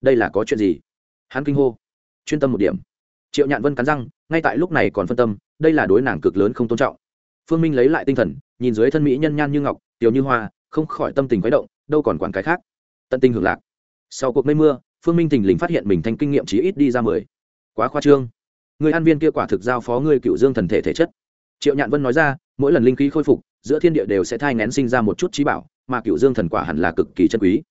Đây là có chuyện gì? Hắn kinh hô. Chuyên tâm một điểm. Triệu nhạn vân cắn răng, ngay tại lúc này còn phân tâm, đây là đối nàng cực lớn không tôn trọng phương minh lấy lại tinh thần, nhìn dưới thân mỹ nhân nhan như ngọc, tiểu như hoa, không khỏi tâm tình khuấy động, đâu còn quản cái khác. Tận tình hưởng lạc. Sau cuộc mây mưa, phương minh thình lình phát hiện mình thành kinh nghiệm chí ít đi ra mười. Quá khoa trương. Người an viên kia quả thực giao phó ngươi cựu dương thần thể thể chất. Triệu nhạn vân nói ra, mỗi lần linh khí khôi phục, giữa thiên địa đều sẽ thai ngén sinh ra một chút trí bảo, mà cựu dương thần quả hẳn là cực kỳ chân quý.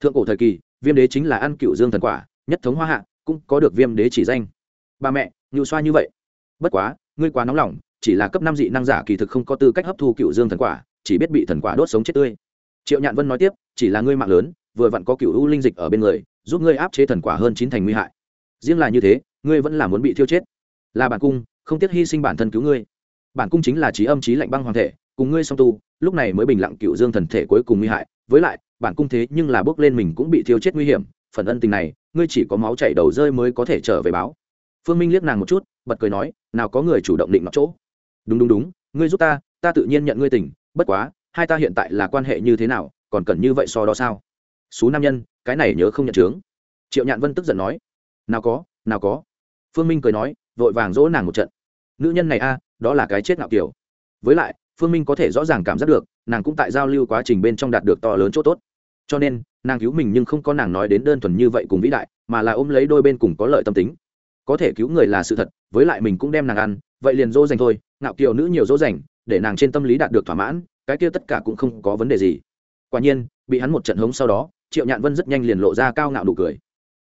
Thượng cổ thời kỳ, viêm đế chính là ăn cựu dương thần quả, nhất thống hoa hạ, cũng có được viêm đế chỉ danh. Ba mẹ, nhu xoa như vậy. Bất quá, ngươi quá nóng lòng chỉ là cấp năm dị năng giả kỳ thực không có tư cách hấp thu cựu dương thần quả, chỉ biết bị thần quả đốt sống chết tươi. Triệu nhạn vân nói tiếp, chỉ là ngươi mạng lớn, vừa vặn có cựu u linh dịch ở bên người, giúp ngươi áp chế thần quả hơn chín thành nguy hại. Riêng là như thế, ngươi vẫn là muốn bị thiêu chết. Là bản cung, không tiếc hy sinh bản thân cứu ngươi. Bản cung chính là trí âm trí lạnh băng hoàng thể, cùng ngươi song tu, lúc này mới bình lặng cựu dương thần thể cuối cùng nguy hại. Với lại, bản cung thế nhưng là bước lên mình cũng bị thiêu chết nguy hiểm, phần ân tình này, ngươi chỉ có máu chảy đầu rơi mới có thể trở về báo. Phương minh liếc nàng một chút, bật cười nói, nào có người chủ động định mặc chỗ đúng đúng đúng, ngươi giúp ta ta tự nhiên nhận ngươi tình, bất quá, hai ta hiện tại là quan hệ như thế nào, còn cần như vậy so đó sao? Số nam nhân, cái này nhớ không nhận chướng. Triệu nhạn vân tức giận nói. Nào có nào có. Phương minh cười nói, vội vàng dỗ nàng một trận. Nữ nhân này a, đó là cái chết ngạo kiểu. Với lại, phương minh có thể rõ ràng cảm giác được, nàng cũng tại giao lưu quá trình bên trong đạt được to lớn chỗ tốt. Cho nên, nàng cứu mình nhưng không có nàng nói đến đơn thuần như vậy cùng vĩ đại, mà là ôm lấy đôi bên cùng có lợi tâm tính. Có thể cứu người là sự thật, với lại mình cũng đem nàng ăn vậy liền dỗ dành thôi ngạo kiều nữ nhiều dỗ dành để nàng trên tâm lý đạt được thỏa mãn cái kia tất cả cũng không có vấn đề gì. Quả nhiên bị hắn một trận hống sau đó triệu nhạn vân rất nhanh liền lộ ra cao ngạo nụ cười.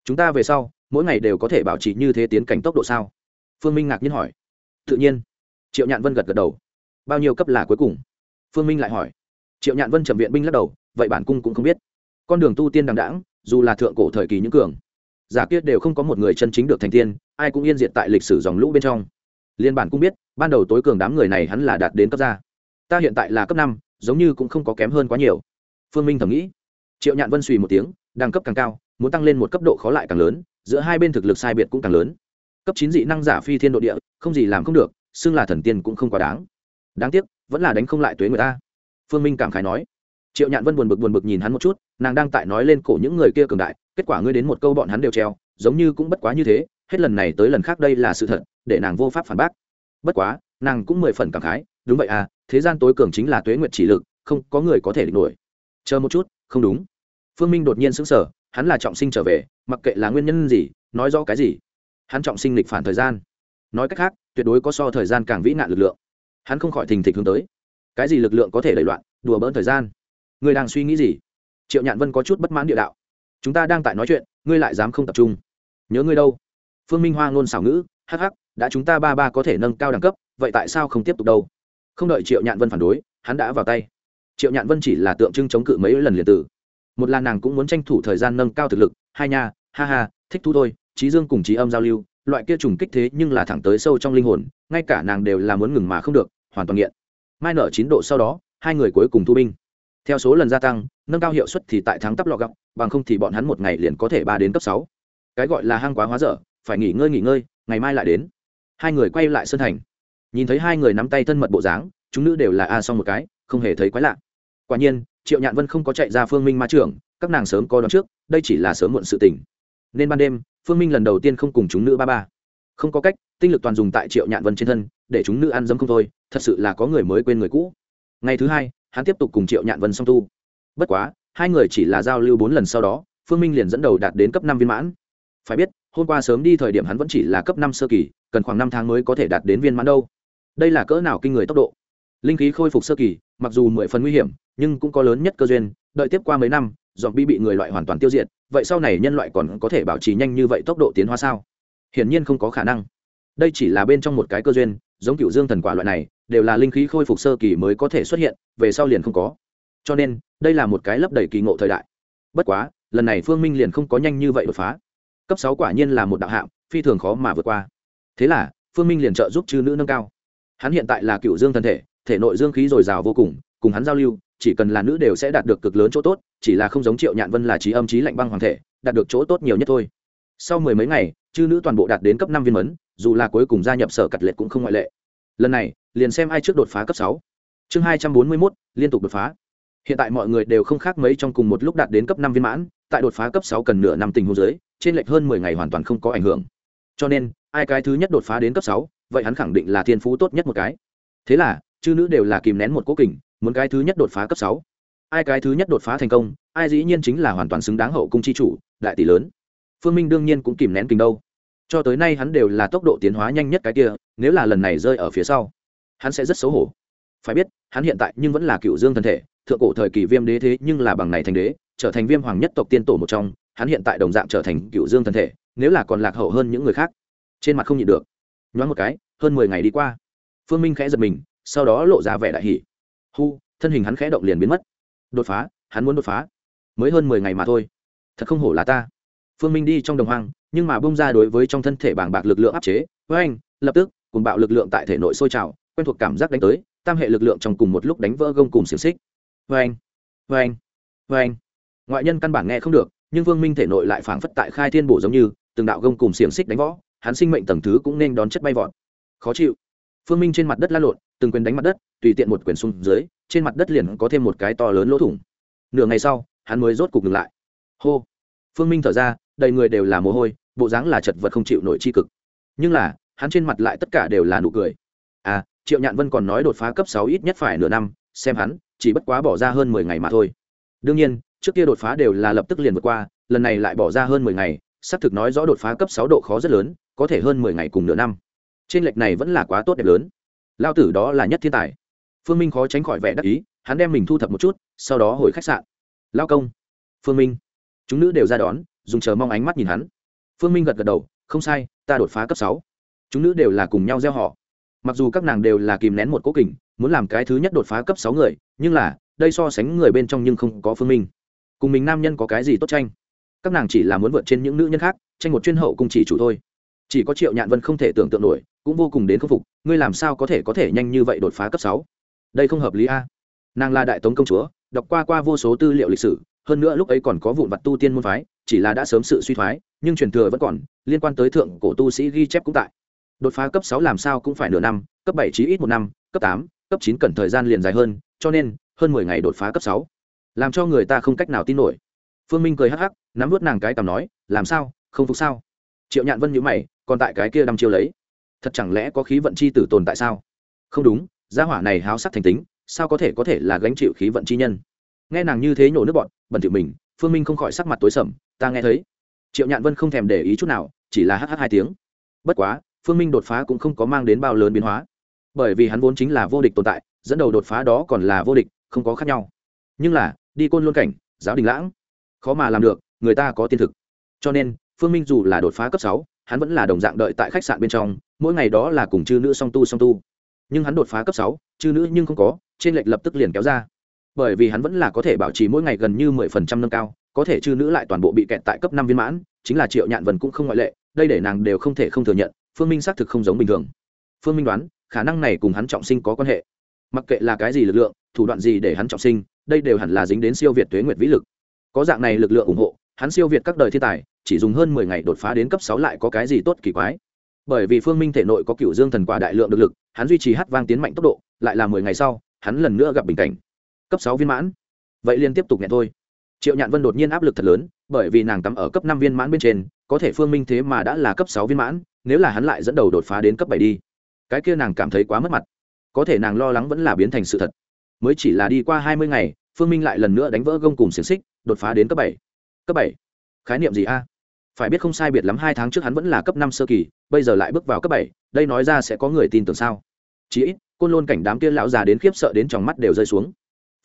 Chúng ta về sau mỗi ngày đều có thể bảo trì như thế tiến cảnh tốc độ sao? Phương minh ngạc nhiên hỏi. Tự nhiên. Triệu nhạn vân gật gật đầu. Bao nhiêu cấp là cuối cùng? Phương minh lại hỏi. Triệu nhạn vân trầm viện binh lắc đầu vậy bản cung cũng không biết. Con đường tu tiên đằng đẳng, dù là thượng cổ thời kỳ những cường giả kiết đều không có một người chân chính được thành tiên ai cũng yên diệt tại lịch sử dòng lũ bên trong liên bản cũng biết, ban đầu tối cường đám người này hắn là đạt đến cấp gia. Ta hiện tại là cấp năm, giống như cũng không có kém hơn quá nhiều. Phương minh thầm nghĩ. Triệu nhạn vân suy một tiếng, đẳng cấp càng cao, muốn tăng lên một cấp độ khó lại càng lớn, giữa hai bên thực lực sai biệt cũng càng lớn. Cấp chín dị năng giả phi thiên độ địa, không gì làm không được, xưng là thần tiên cũng không quá đáng. Đáng tiếc, vẫn là đánh không lại tuế người ta. Phương minh cảm khái nói. Triệu nhạn vân buồn bực buồn bực nhìn hắn một chút, nàng đang tại nói lên cổ những người kia cường đại, kết quả ngươi đến một câu bọn hắn đều treo, giống như cũng bất quá như thế hết lần này tới lần khác đây là sự thật, để nàng vô pháp phản bác. Bất quá, nàng cũng mười phần cảm khái, đúng vậy à thế gian tối cường chính là tuế nguyệt chỉ lực, không có người có thể địch nổi. Chờ một chút, không đúng. Phương minh đột nhiên sững sờ, hắn là trọng sinh trở về, mặc kệ là nguyên nhân gì, nói rõ cái gì. Hắn trọng sinh lịch phản thời gian. Nói cách khác, tuyệt đối có so thời gian càng vĩ nạn lực lượng. Hắn không khỏi thình thịch hướng tới. Cái gì lực lượng có thể đẩy loạn, đùa bỡn thời gian? Ngươi đang suy nghĩ gì? Triệu nhạn vân có chút bất mãn địa đạo. Chúng ta đang tại nói chuyện, ngươi lại dám không tập trung. Nhớ ngươi đâu phương minh hoa ngôn xảo ngữ, hắc hắc, đã chúng ta ba ba có thể nâng cao đẳng cấp, vậy tại sao không tiếp tục đâu? Không đợi triệu nhạn vân phản đối, hắn đã vào tay. Triệu nhạn vân chỉ là tượng trưng chống cự mấy lần liền tử. Một là nàng cũng muốn tranh thủ thời gian nâng cao thực lực, hai nha, ha ha, thích thú thôi, trí dương cùng trí âm giao lưu, loại kia trùng kích thế nhưng là thẳng tới sâu trong linh hồn, ngay cả nàng đều là muốn ngừng mà không được, hoàn toàn nghiện. Mai nở chín độ sau đó, hai người cuối cùng thu binh. Theo số lần gia tăng, nâng cao hiệu suất thì tại thắng tắp lọ gọng bằng không thì bọn hắn một ngày liền có thể ba đến cấp sáu. Cái gọi là hang quá hóa dở phải nghỉ ngơi nghỉ ngơi, ngày mai lại đến. Hai người quay lại sân thành. Nhìn thấy hai người nắm tay thân mật bộ dáng, chúng nữ đều là a xong một cái, không hề thấy quái lạ. Quả nhiên, triệu nhạn vân không có chạy ra phương minh ma trưởng các nàng sớm có đón trước, đây chỉ là sớm muộn sự tình. Nên ban đêm, phương minh lần đầu tiên không cùng chúng nữ ba ba. Không có cách, tinh lực toàn dùng tại triệu nhạn vân trên thân, để chúng nữ ăn dấm không thôi, thật sự là có người mới quên người cũ. Ngày thứ hai, hắn tiếp tục cùng triệu nhạn vân song tu. Bất quá, hai người chỉ là giao lưu bốn lần sau đó, phương minh liền dẫn đầu đạt đến cấp năm viên mãn. Phải biết hôm qua sớm đi thời điểm hắn vẫn chỉ là cấp năm sơ kỳ, cần khoảng năm tháng mới có thể đạt đến viên mãn đâu. Đây là cỡ nào kinh người tốc độ? Linh khí khôi phục sơ kỳ, mặc dù mười phần nguy hiểm, nhưng cũng có lớn nhất cơ duyên, đợi tiếp qua mấy năm dọn bi bị người loại hoàn toàn tiêu diệt, vậy sau này nhân loại còn có thể bảo trì nhanh như vậy tốc độ tiến hóa sao? Hiển nhiên không có khả năng. Đây chỉ là bên trong một cái cơ duyên, giống cựu dương thần quả loại này, đều là linh khí khôi phục sơ kỳ mới có thể xuất hiện, về sau liền không có. Cho nên, đây là một cái lấp đầy kỳ ngộ thời đại. Bất quá, lần này phương minh liền không có nhanh như vậy đột phá cấp sáu quả nhiên là một đạo hạng phi thường khó mà vượt qua. Thế là, phương minh liền trợ giúp chư nữ nâng cao. Hắn hiện tại là cựu dương thân thể thể nội dương khí dồi dào vô cùng cùng hắn giao lưu, chỉ cần là nữ đều sẽ đạt được cực lớn chỗ tốt, chỉ là không giống triệu nhạn vân là trí âm trí lạnh băng hoàng thể, đạt được chỗ tốt nhiều nhất thôi. Sau mười mấy ngày, chư nữ toàn bộ đạt đến cấp năm viên mấn, dù là cuối cùng gia nhập sở cặt lệ cũng không ngoại lệ. Lần này, liền xem ai trước đột phá cấp sáu. Chương hai trăm bốn mươi mốt, liên tục đột phá. Hiện tại mọi người đều không khác mấy trong cùng một lúc đạt đến cấp năm viên mãn, tại đột phá cấp sáu cần nửa năm tình huống giới trên lệch hơn mười ngày hoàn toàn không có ảnh hưởng. Cho nên, ai cái thứ nhất đột phá đến cấp sáu, vậy hắn khẳng định là thiên phú tốt nhất một cái. Thế là, chư nữ đều là kìm nén một cố kình, muốn cái thứ nhất đột phá cấp sáu. Ai cái thứ nhất đột phá thành công, ai dĩ nhiên chính là hoàn toàn xứng đáng hậu cung chi chủ, đại tỷ lớn. Phương minh đương nhiên cũng kìm nén kình đâu. Cho tới nay hắn đều là tốc độ tiến hóa nhanh nhất cái kia, nếu là lần này rơi ở phía sau, hắn sẽ rất xấu hổ. Phải biết, hắn hiện tại nhưng vẫn là cựu dương thân thể, thượng cổ thời kỳ viêm đế thế nhưng là bằng này thành đế, trở thành viêm hoàng nhất tộc tiên tổ một trong hắn hiện tại đồng dạng trở thành cựu dương thân thể, nếu là còn lạc hậu hơn những người khác, trên mặt không nhịn được. Nhoáng một cái, hơn mười ngày đi qua, phương minh khẽ giật mình, sau đó lộ ra vẻ đại hỷ hu, thân hình hắn khẽ động liền biến mất. Đột phá, hắn muốn đột phá. Mới hơn mười ngày mà thôi. Thật không hổ là ta. Phương minh đi trong đồng hoang, nhưng mà bông ra đối với trong thân thể bàng bạc lực lượng áp chế, với anh, lập tức, cùng bạo lực lượng tại thể nội sôi trào, quen thuộc cảm giác đánh tới, tam hệ lực lượng trong cùng một lúc đánh vỡ gông cùng xiềng xích. Với anh với anh với anh. Ngoại nhân căn bản nghe không được nhưng vương minh thể nội lại phảng phất tại khai thiên bổ giống như, từng đạo gông cùng xiềng xích đánh võ, hắn sinh mệnh tầng thứ cũng nên đón chất bay vọt. Khó chịu. Phương minh trên mặt đất la lộn, từng quyền đánh mặt đất, tùy tiện một quyền xuống dưới, trên mặt đất liền có thêm một cái to lớn lỗ thủng. Nửa ngày sau, hắn mới rốt cục ngừng lại. Hô. Phương minh thở ra, đầy người đều là mồ hôi, bộ dáng là chật vật không chịu nổi chi cực. Nhưng là, hắn trên mặt lại tất cả đều là nụ cười. À triệu nhạn vân còn nói đột phá cấp sáu ít nhất phải nửa năm, xem hắn, chỉ bất quá bỏ ra hơn mười ngày mà thôi. Đương nhiên trước kia đột phá đều là lập tức liền vượt qua, lần này lại bỏ ra hơn mười ngày, xác thực nói rõ đột phá cấp sáu độ khó rất lớn, có thể hơn mười ngày cùng nửa năm. Trên lệch này vẫn là quá tốt đẹp lớn. Lao tử đó là nhất thiên tài. Phương minh khó tránh khỏi vẻ đắc ý, hắn đem mình thu thập một chút, sau đó hồi khách sạn. Lao công. Phương minh. Chúng nữ đều ra đón, dùng chờ mong ánh mắt nhìn hắn. Phương minh gật gật đầu, không sai, ta đột phá cấp sáu. Chúng nữ đều là cùng nhau gieo họ. Mặc dù các nàng đều là kìm nén một cố kình, muốn làm cái thứ nhất đột phá cấp sáu người, nhưng là, đây so sánh người bên trong nhưng không có phương minh cùng mình nam nhân có cái gì tốt tranh? Các nàng chỉ là muốn vượt trên những nữ nhân khác, tranh một chuyên hậu cùng chỉ chủ thôi. Chỉ có triệu nhạn vân không thể tưởng tượng nổi, cũng vô cùng đến khâm phục, ngươi làm sao có thể có thể nhanh như vậy đột phá cấp sáu? Đây không hợp lý a. Nàng là đại tống công chúa, đọc qua qua vô số tư liệu lịch sử, hơn nữa lúc ấy còn có vụn vặt tu tiên môn phái, chỉ là đã sớm sự suy thoái, nhưng truyền thừa vẫn còn, liên quan tới thượng cổ tu sĩ ghi chép cũng tại. Đột phá cấp sáu làm sao cũng phải nửa năm, cấp bảy chí ít một năm, cấp tám, cấp chín cần thời gian liền dài hơn, cho nên hơn mười ngày đột phá cấp sáu làm cho người ta không cách nào tin nổi. Phương minh cười hắc hắc, nắm vớt nàng cái tầm nói, làm sao? Không phục sao? Triệu nhạn vân nhữ mày, còn tại cái kia đăm chiêu lấy. Thật chẳng lẽ có khí vận chi tử tồn tại sao? Không đúng, gia hỏa này háo sắc thành tính, sao có thể có thể là gánh chịu khí vận chi nhân? Nghe nàng như thế nhổ nước bọn, bẩn thỉu mình, phương minh không khỏi sắc mặt tối sầm, ta nghe thấy. Triệu nhạn vân không thèm để ý chút nào, chỉ là hh hai tiếng. Bất quá, phương minh đột phá cũng không có mang đến bao lớn biến hóa. Bởi vì hắn vốn chính là vô địch tồn tại, dẫn đầu đột phá đó còn là vô địch, không có khác nhau. Nhưng là đi côn luân cảnh, giáo đình lãng. Khó mà làm được, người ta có tiên thực. Cho nên, phương minh dù là đột phá cấp sáu, hắn vẫn là đồng dạng đợi tại khách sạn bên trong, mỗi ngày đó là cùng chư nữ song tu song tu. Nhưng hắn đột phá cấp sáu, chư nữ nhưng không có, trên lệch lập tức liền kéo ra. Bởi vì hắn vẫn là có thể bảo trì mỗi ngày gần như mười phần trăm nâng cao, có thể chư nữ lại toàn bộ bị kẹt tại cấp năm viên mãn, chính là triệu nhạn vần cũng không ngoại lệ, đây để nàng đều không thể không thừa nhận, phương minh xác thực không giống bình thường. Phương minh đoán, khả năng này cùng hắn trọng sinh có quan hệ. Mặc kệ là cái gì lực lượng, thủ đoạn gì để hắn trọng sinh đây đều hẳn là dính đến siêu việt tuế nguyệt vĩ lực. Có dạng này lực lượng ủng hộ, hắn siêu việt các đời thiên tài, chỉ dùng hơn mười ngày đột phá đến cấp sáu lại có cái gì tốt kỳ quái. Bởi vì phương minh thể nội có cựu dương thần quả đại lượng được lực, hắn duy trì hát vang tiến mạnh tốc độ, lại là mười ngày sau, hắn lần nữa gặp bình cảnh. Cấp sáu viên mãn. Vậy liên tiếp tục nhẹ thôi. Triệu nhạn vân đột nhiên áp lực thật lớn, bởi vì nàng tắm ở cấp năm viên mãn bên trên, có thể phương minh thế mà đã là cấp sáu viên mãn, nếu là hắn lại dẫn đầu đột phá đến cấp bảy đi. Cái kia nàng cảm thấy quá mất mặt. Có thể nàng lo lắng vẫn là biến thành sự thật mới chỉ là đi qua hai mươi ngày, phương minh lại lần nữa đánh vỡ gông cùng xiềng xích, đột phá đến cấp bảy. Cấp bảy? Khái niệm gì a? Phải biết không sai biệt lắm hai tháng trước hắn vẫn là cấp năm sơ kỳ, bây giờ lại bước vào cấp bảy, đây nói ra sẽ có người tin tưởng sao? Chí ít, côn lôn cảnh đám kia lão già đến khiếp sợ đến trong mắt đều rơi xuống.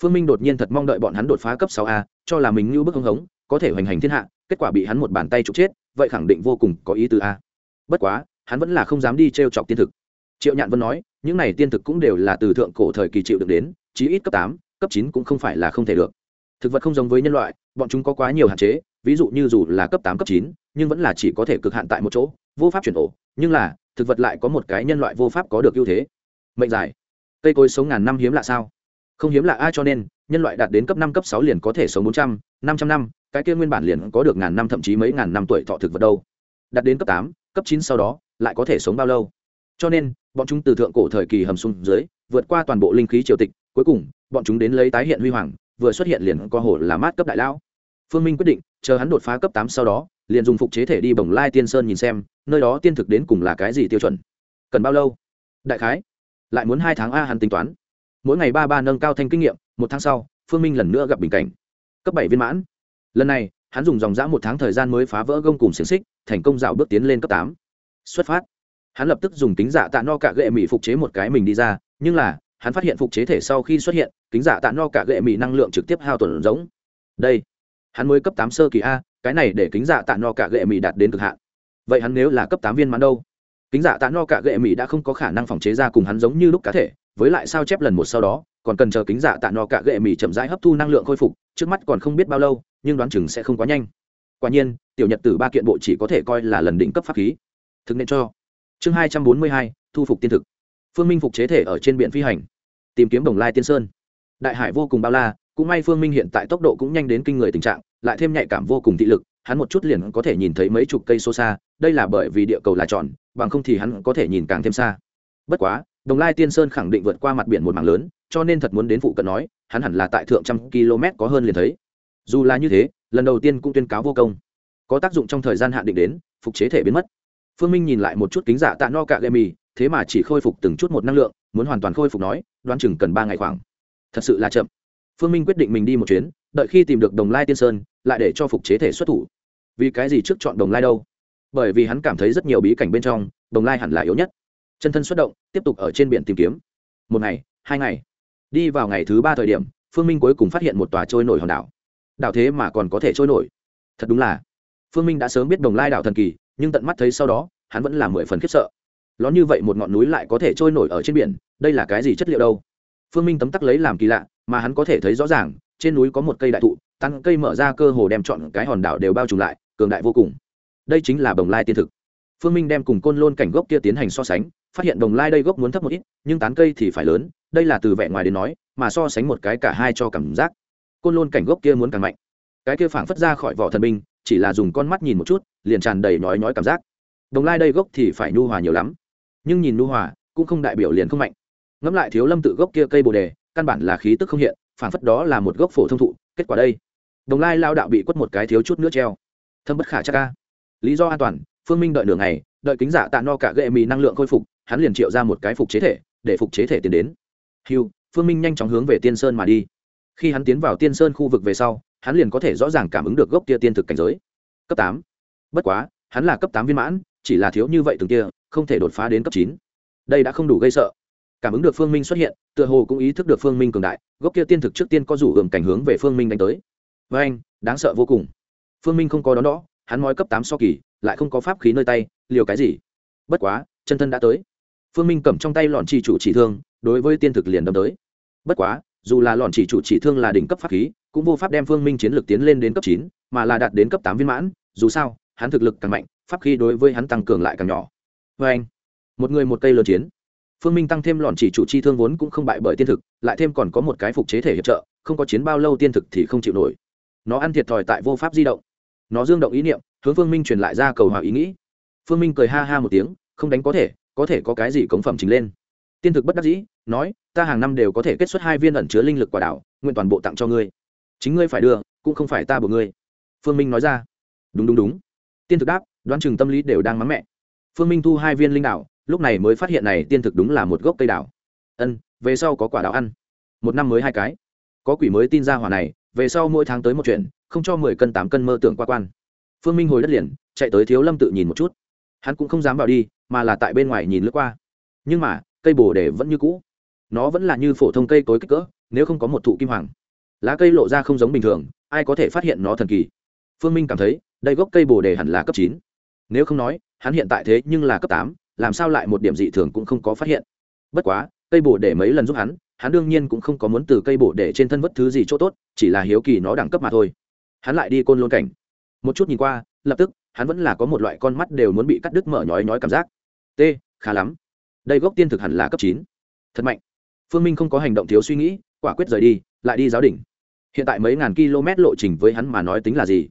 Phương minh đột nhiên thật mong đợi bọn hắn đột phá cấp sáu a, cho là mình như bức hưng hống, có thể hoành hành thiên hạ, kết quả bị hắn một bàn tay trục chết, vậy khẳng định vô cùng có ý tứ a. Bất quá, hắn vẫn là không dám đi t r e o chọc tiên thực. Triệu nhạn vân nói, những này tiên thực cũng đều là từ thượng cổ thời kỳ chịu được đến chí ít cấp tám, cấp chín cũng không phải là không thể được. Thực vật không giống với nhân loại, bọn chúng có quá nhiều hạn chế, ví dụ như dù là cấp tám, cấp chín, nhưng vẫn là chỉ có thể cực hạn tại một chỗ, vô pháp chuyển ổ. Nhưng là, thực vật lại có một cái nhân loại vô pháp có được ưu thế. Mệnh dài. Cây cối sống ngàn năm hiếm lạ sao? Không hiếm lạ ai cho nên, nhân loại đạt đến cấp năm, cấp sáu liền có thể sống bốn trăm, năm trăm năm, cái kia nguyên bản liền có được ngàn năm thậm chí mấy ngàn năm tuổi thọ thực vật đâu. Đạt đến cấp tám, cấp chín sau đó, lại có thể sống bao lâu? Cho nên bọn chúng từ thượng cổ thời kỳ hầm xuống dưới, vượt qua toàn bộ linh khí triều tịch, cuối cùng, bọn chúng đến lấy tái hiện huy hoàng, vừa xuất hiện liền có hồ là mát cấp đại lão. Phương minh quyết định, chờ hắn đột phá cấp tám sau đó, liền dùng phục chế thể đi bồng lai tiên sơn nhìn xem, nơi đó tiên thực đến cùng là cái gì tiêu chuẩn. Cần bao lâu? Đại khái, lại muốn hai tháng a hắn tính toán. Mỗi ngày ba ba nâng cao thanh kinh nghiệm, một tháng sau, phương minh lần nữa gặp bình cảnh. Cấp bảy viên mãn. Lần này, hắn dùng dòng dã một tháng thời gian mới phá vỡ gông cùng xiềng xích, thành công dạo bước tiến lên cấp tám. Xuất phát hắn lập tức dùng kính giả tạ no cả gệ mỹ phục chế một cái mình đi ra, nhưng là, hắn phát hiện phục chế thể sau khi xuất hiện, kính giả tạ no cả gệ mỹ năng lượng trực tiếp hao tổn giống. Đây, hắn mới cấp tám sơ kỳ a, cái này để kính giả tạ no cả gệ mỹ đạt đến cực hạn. Vậy hắn nếu là cấp tám viên mắn đâu? Kính giả tạ no cả gệ mỹ đã không có khả năng phòng chế ra cùng hắn giống như lúc cá thể, với lại sao chép lần một sau đó, còn cần chờ kính giả tạ no cả gệ mỹ chậm rãi hấp thu năng lượng khôi phục, trước mắt còn không biết bao lâu, nhưng đoán chừng sẽ không quá nhanh. Quả nhiên, tiểu nhật tử ba kiện bộ chỉ có thể coi là lần đỉnh cấp pháp khí. Thực nên cho chương hai trăm bốn mươi hai, thu phục tiên thực. Phương minh phục chế thể ở trên biển phi hành. Tìm kiếm đồng lai tiên sơn. Đại hải vô cùng bao la, cũng may phương minh hiện tại tốc độ cũng nhanh đến kinh người tình trạng, lại thêm nhạy cảm vô cùng thị lực, hắn một chút liền có thể nhìn thấy mấy chục cây số xa, đây là bởi vì địa cầu là tròn, bằng không thì hắn có thể nhìn càng thêm xa. Bất quá, đồng lai tiên sơn khẳng định vượt qua mặt biển một mảng lớn, cho nên thật muốn đến phụ cận nói, hắn hẳn là tại thượng trăm km có hơn liền thấy. Dù là như thế, lần đầu tiên cũng tuyên cáo vô công. Có tác dụng trong thời gian hạn định đến, phục chế thể biến mất phương minh nhìn lại một chút kính giả tạ no cạ lệ mì, thế mà chỉ khôi phục từng chút một năng lượng, muốn hoàn toàn khôi phục nói, đoán chừng cần ba ngày khoảng. Thật sự là chậm. Phương minh quyết định mình đi một chuyến, đợi khi tìm được đồng lai tiên sơn, lại để cho phục chế thể xuất thủ. Vì cái gì trước chọn đồng lai đâu? Bởi vì hắn cảm thấy rất nhiều bí cảnh bên trong, đồng lai hẳn là yếu nhất. Chân thân xuất động, tiếp tục ở trên biển tìm kiếm. Một ngày, hai ngày. Đi vào ngày thứ ba thời điểm, phương minh cuối cùng phát hiện một tòa trôi nổi hòn đảo. Đảo thế mà còn có thể trôi nổi. Thật đúng là. Phương minh đã sớm biết đồng lai đảo thần kỳ nhưng tận mắt thấy sau đó, hắn vẫn là mười phần khiếp sợ. Lón như vậy một ngọn núi lại có thể trôi nổi ở trên biển, đây là cái gì chất liệu đâu? Phương minh tấm tắc lấy làm kỳ lạ, mà hắn có thể thấy rõ ràng, trên núi có một cây đại thụ, tăng cây mở ra cơ hồ đem chọn cái hòn đảo đều bao trùm lại, cường đại vô cùng. Đây chính là bồng lai tiên thực. Phương minh đem cùng côn lôn cảnh gốc kia tiến hành so sánh, phát hiện đồng lai đây gốc muốn thấp một ít, nhưng tán cây thì phải lớn, đây là từ vẻ ngoài đến nói, mà so sánh một cái cả hai cho cảm giác. Côn lôn cảnh gốc kia muốn càng mạnh. Cái kia phảng phất ra khỏi vỏ thần binh chỉ là dùng con mắt nhìn một chút, liền tràn đầy nhói nhói cảm giác. Đồng lai đây gốc thì phải nhu hòa nhiều lắm. Nhưng nhìn nhu hòa, cũng không đại biểu liền không mạnh. Ngẫm lại thiếu lâm tự gốc kia cây bồ đề, căn bản là khí tức không hiện phảng phất đó là một gốc phổ thông thụ, kết quả đây. Đồng lai lao đạo bị quất một cái thiếu chút nữa treo. Thâm bất khả chắc ca lý do an toàn, phương minh đợi nửa ngày, đợi kính giả tạ no cả gệ mì năng lượng khôi phục, hắn liền triệu ra một cái phục chế thể, để phục chế thể tiến đến. Hiu phương minh nhanh chóng hướng về tiên sơn mà đi. Khi hắn tiến vào tiên sơn khu vực về sau hắn liền có thể rõ ràng cảm ứng được gốc kia tiên thực cảnh giới. Cấp tám. Bất quá, hắn là cấp tám viên mãn, chỉ là thiếu như vậy từng kia, không thể đột phá đến cấp chín. Đây đã không đủ gây sợ. Cảm ứng được phương minh xuất hiện, tựa hồ cũng ý thức được phương minh cường đại, gốc kia tiên thực trước tiên có rủ hưởng cảnh hướng về phương minh đánh tới. Với anh, đáng sợ vô cùng. Phương minh không có đón đó, hắn nói cấp tám so kỳ, lại không có pháp khí nơi tay, liều cái gì? Bất quá, chân thân đã tới. Phương minh cầm trong tay lọn chỉ chủ chỉ thương, đối với tiên thực liền đâm tới. Bất quá, dù là lọn chỉ chủ chỉ thương là đỉnh cấp pháp khí cũng vô pháp đem phương minh chiến lược tiến lên đến cấp chín, mà là đạt đến cấp tám viên mãn, dù sao, hắn thực lực càng mạnh, pháp khí đối với hắn tăng cường lại càng nhỏ. Vê anh, một người một cây lớn chiến. Phương minh tăng thêm lọn chỉ chủ chi thương vốn cũng không bại bởi tiên thực, lại thêm còn có một cái phục chế thể hiệp trợ, không có chiến bao lâu tiên thực thì không chịu nổi. Nó ăn thiệt thòi tại vô pháp di động. Nó dương động ý niệm, hướng phương minh truyền lại ra cầu hòa ý nghĩ. Phương minh cười ha ha một tiếng, không đánh có thể có thể có cái gì cống phẩm chính lên. Tiên thực bất đắc dĩ, nói, ta hàng năm đều có thể kết xuất hai viên ẩn chứa linh lực quả đảo, nguyện toàn bộ tặng cho ngươi chính ngươi phải đưa, cũng không phải ta buộc ngươi. Phương minh nói ra. Đúng đúng đúng. Tiên thực đáp, đoán chừng tâm lý đều đang mắng mẹ. Phương minh thu hai viên linh đảo, lúc này mới phát hiện này tiên thực đúng là một gốc cây đảo. Ân, về sau có quả đảo ăn. Một năm mới hai cái. Có quỷ mới tin ra hỏa này, về sau mỗi tháng tới một chuyện, không cho mười cân tám cân mơ tưởng qua quan. Phương minh hồi đất liền, chạy tới thiếu lâm tự nhìn một chút. Hắn cũng không dám vào đi, mà là tại bên ngoài nhìn lướt qua. Nhưng mà, cây bồ đề vẫn như cũ. Nó vẫn là như phổ thông cây cối kích cỡ, nếu không có một thụ kim hoàng lá cây lộ ra không giống bình thường, ai có thể phát hiện nó thần kỳ? Phương minh cảm thấy, đây gốc cây bồ đề hẳn là cấp chín. Nếu không nói, hắn hiện tại thế nhưng là cấp tám, làm sao lại một điểm dị thường cũng không có phát hiện. Bất quá, cây bồ đề mấy lần giúp hắn hắn đương nhiên cũng không có muốn từ cây bồ đề trên thân vất thứ gì chỗ tốt, chỉ là hiếu kỳ nó đẳng cấp mà thôi. Hắn lại đi côn lôn cảnh. Một chút nhìn qua, lập tức, hắn vẫn là có một loại con mắt đều muốn bị cắt đứt mở nhói nhói cảm giác. T, khá lắm. Đây gốc tiên thực hẳn là cấp chín. Thật mạnh. Phương minh không có hành động thiếu suy nghĩ, quả quyết rời đi lại đi giáo đỉnh hiện tại mấy ngàn km lộ trình với hắn mà nói tính là gì?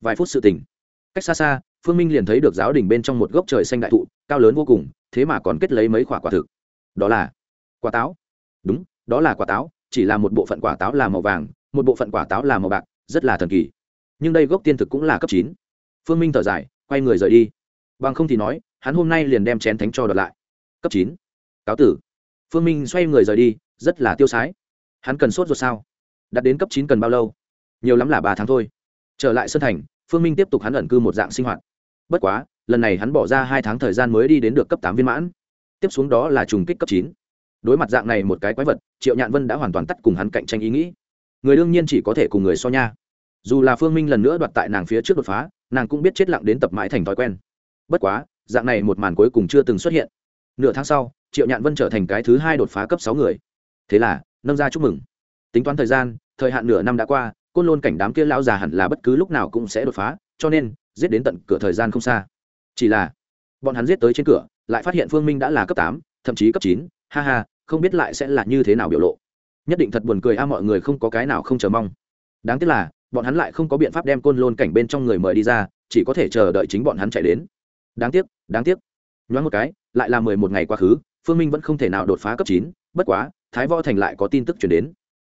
Vài phút sự tình. Cách xa xa, phương minh liền thấy được giáo đỉnh bên trong một gốc trời xanh đại thụ, cao lớn vô cùng, thế mà còn kết lấy mấy quả quả thực. Đó là quả táo. Đúng, đó là quả táo, chỉ là một bộ phận quả táo là màu vàng, một bộ phận quả táo là màu bạc, rất là thần kỳ. Nhưng đây gốc tiên thực cũng là cấp chín. Phương minh thở dài, quay người rời đi. Bằng không thì nói, hắn hôm nay liền đem chén thánh cho đợt lại. Cấp chín. Cáo tử. Phương minh xoay người rời đi, rất là tiêu sái hắn cần sốt ruột sao? Đặt đến cấp chín cần bao lâu? Nhiều lắm là ba tháng thôi. Trở lại sân thành, phương minh tiếp tục hắn ẩn cư một dạng sinh hoạt. Bất quá, lần này hắn bỏ ra hai tháng thời gian mới đi đến được cấp tám viên mãn. Tiếp xuống đó là trùng kích cấp chín. Đối mặt dạng này một cái quái vật, triệu nhạn vân đã hoàn toàn tắt cùng hắn cạnh tranh ý nghĩ. Người đương nhiên chỉ có thể cùng người so nha. Dù là phương minh lần nữa đoạt tại nàng phía trước đột phá, nàng cũng biết chết lặng đến tập mãi thành thói quen. Bất quá, dạng này một màn cuối cùng chưa từng xuất hiện. Nửa tháng sau, triệu nhạn vân trở thành cái thứ hai đột phá cấp sáu người. Thế là nâng ra chúc mừng. Tính toán thời gian, thời hạn nửa năm đã qua, côn lôn cảnh đám kia lão già hẳn là bất cứ lúc nào cũng sẽ đột phá, cho nên, giết đến tận cửa thời gian không xa. Chỉ là, bọn hắn giết tới trên cửa, lại phát hiện phương minh đã là cấp tám, thậm chí cấp chín. Ha ha, không biết lại sẽ là như thế nào biểu lộ. Nhất định thật buồn cười a, mọi người không có cái nào không chờ mong. Đáng tiếc là, bọn hắn lại không có biện pháp đem côn lôn cảnh bên trong người mời đi ra, chỉ có thể chờ đợi chính bọn hắn chạy đến. Đáng tiếc đáng tiếc. Nhoáng một cái, lại là mười một ngày quá khứ, phương minh vẫn không thể nào đột phá cấp chín, bất quá thái võ thành lại có tin tức chuyển đến.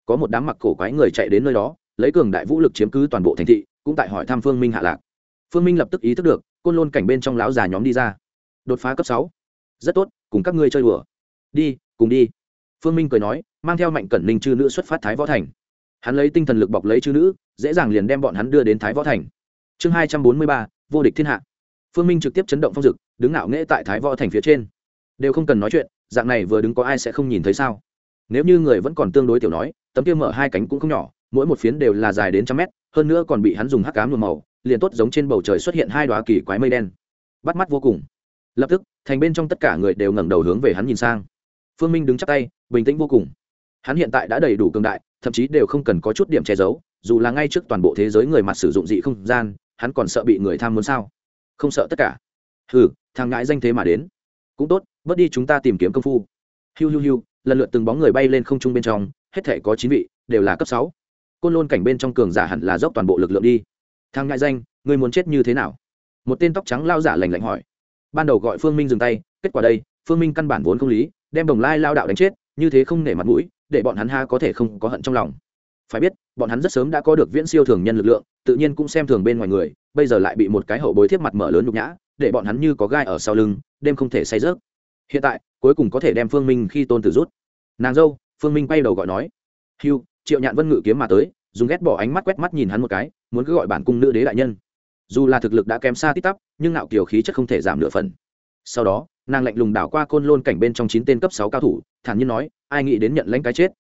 Có một đám mặc cổ quái người chạy đến nơi đó, lấy cường đại vũ lực chiếm cứ toàn bộ thành thị, cũng tại hỏi thăm phương minh hạ lạc. Phương minh lập tức ý thức được, côn lôn cảnh bên trong láo già nhóm đi ra. Đột phá cấp sáu. Rất tốt, cùng các ngươi chơi đùa. Đi, cùng đi. Phương minh cười nói, mang theo mạnh cẩn ninh chư nữ xuất phát thái võ thành. Hắn lấy tinh thần lực bọc lấy chư nữ, dễ dàng liền đem bọn hắn đưa đến thái võ thành. Chương hai trăm bốn mươi ba, vô địch thiên hạ. Phương minh trực tiếp chấn động phong dực, đứng ngạo nghễ tại thái võ thành phía trên. Đều không cần nói chuyện, dạng này vừa đứng có ai sẽ không nhìn thấy sao? Nếu như người vẫn còn tương đối tiểu nói, tấm kia mở hai cánh cũng không nhỏ, mỗi một phiến đều là dài đến trăm mét, hơn nữa còn bị hắn dùng hắc cám nhuộm màu, liền tốt giống trên bầu trời xuất hiện hai đoá kỳ quái mây đen. Bắt mắt vô cùng. Lập tức, thành bên trong tất cả người đều ngẩng đầu hướng về hắn nhìn sang. Phương minh đứng chắc tay, bình tĩnh vô cùng. Hắn hiện tại đã đầy đủ cường đại, thậm chí đều không cần có chút điểm che giấu, dù là ngay trước toàn bộ thế giới người mặt sử dụng dị không gian, hắn còn sợ bị người tham muốn sao? Không sợ tất cả. Ừ thằng ngãi danh thế mà đến. Cũng tốt, bớt đi chúng ta tìm kiếm công phu. Hiu hiu hiu lần lượt từng bóng người bay lên không trung bên trong, hết thể có chín vị, đều là cấp sáu. Côn lôn cảnh bên trong cường giả hẳn là dốc toàn bộ lực lượng đi. Thang ngại danh người muốn chết như thế nào? Một tên tóc trắng lao giả lành lạnh hỏi. Ban đầu gọi phương minh dừng tay, kết quả đây, phương minh căn bản vốn không lý, đem đồng lai lao đạo đánh chết, như thế không nể mặt mũi, để bọn hắn ha có thể không có hận trong lòng. Phải biết, bọn hắn rất sớm đã có được viễn siêu thường nhân lực lượng, tự nhiên cũng xem thường bên ngoài người, bây giờ lại bị một cái hậu bối thiếp mặt mở lớn nhục nhã, để bọn hắn như có gai ở sau lưng, đêm không thể say rớt hiện tại cuối cùng có thể đem phương minh khi tôn tử rút. Nàng dâu, phương minh quay đầu gọi nói hiu triệu nhạn vân ngự kiếm mà tới. Dùng ghét bỏ ánh mắt quét mắt nhìn hắn một cái, muốn cứ gọi bản cung nữ đế đại nhân. Dù là thực lực đã kém xa tít tắp, nhưng nạo kiều khí chất không thể giảm nửa phần. Sau đó, nàng lạnh lùng đảo qua côn lôn cảnh bên trong chín tên cấp sáu cao thủ, thản nhiên nói, ai nghĩ đến nhận lãnh cái chết.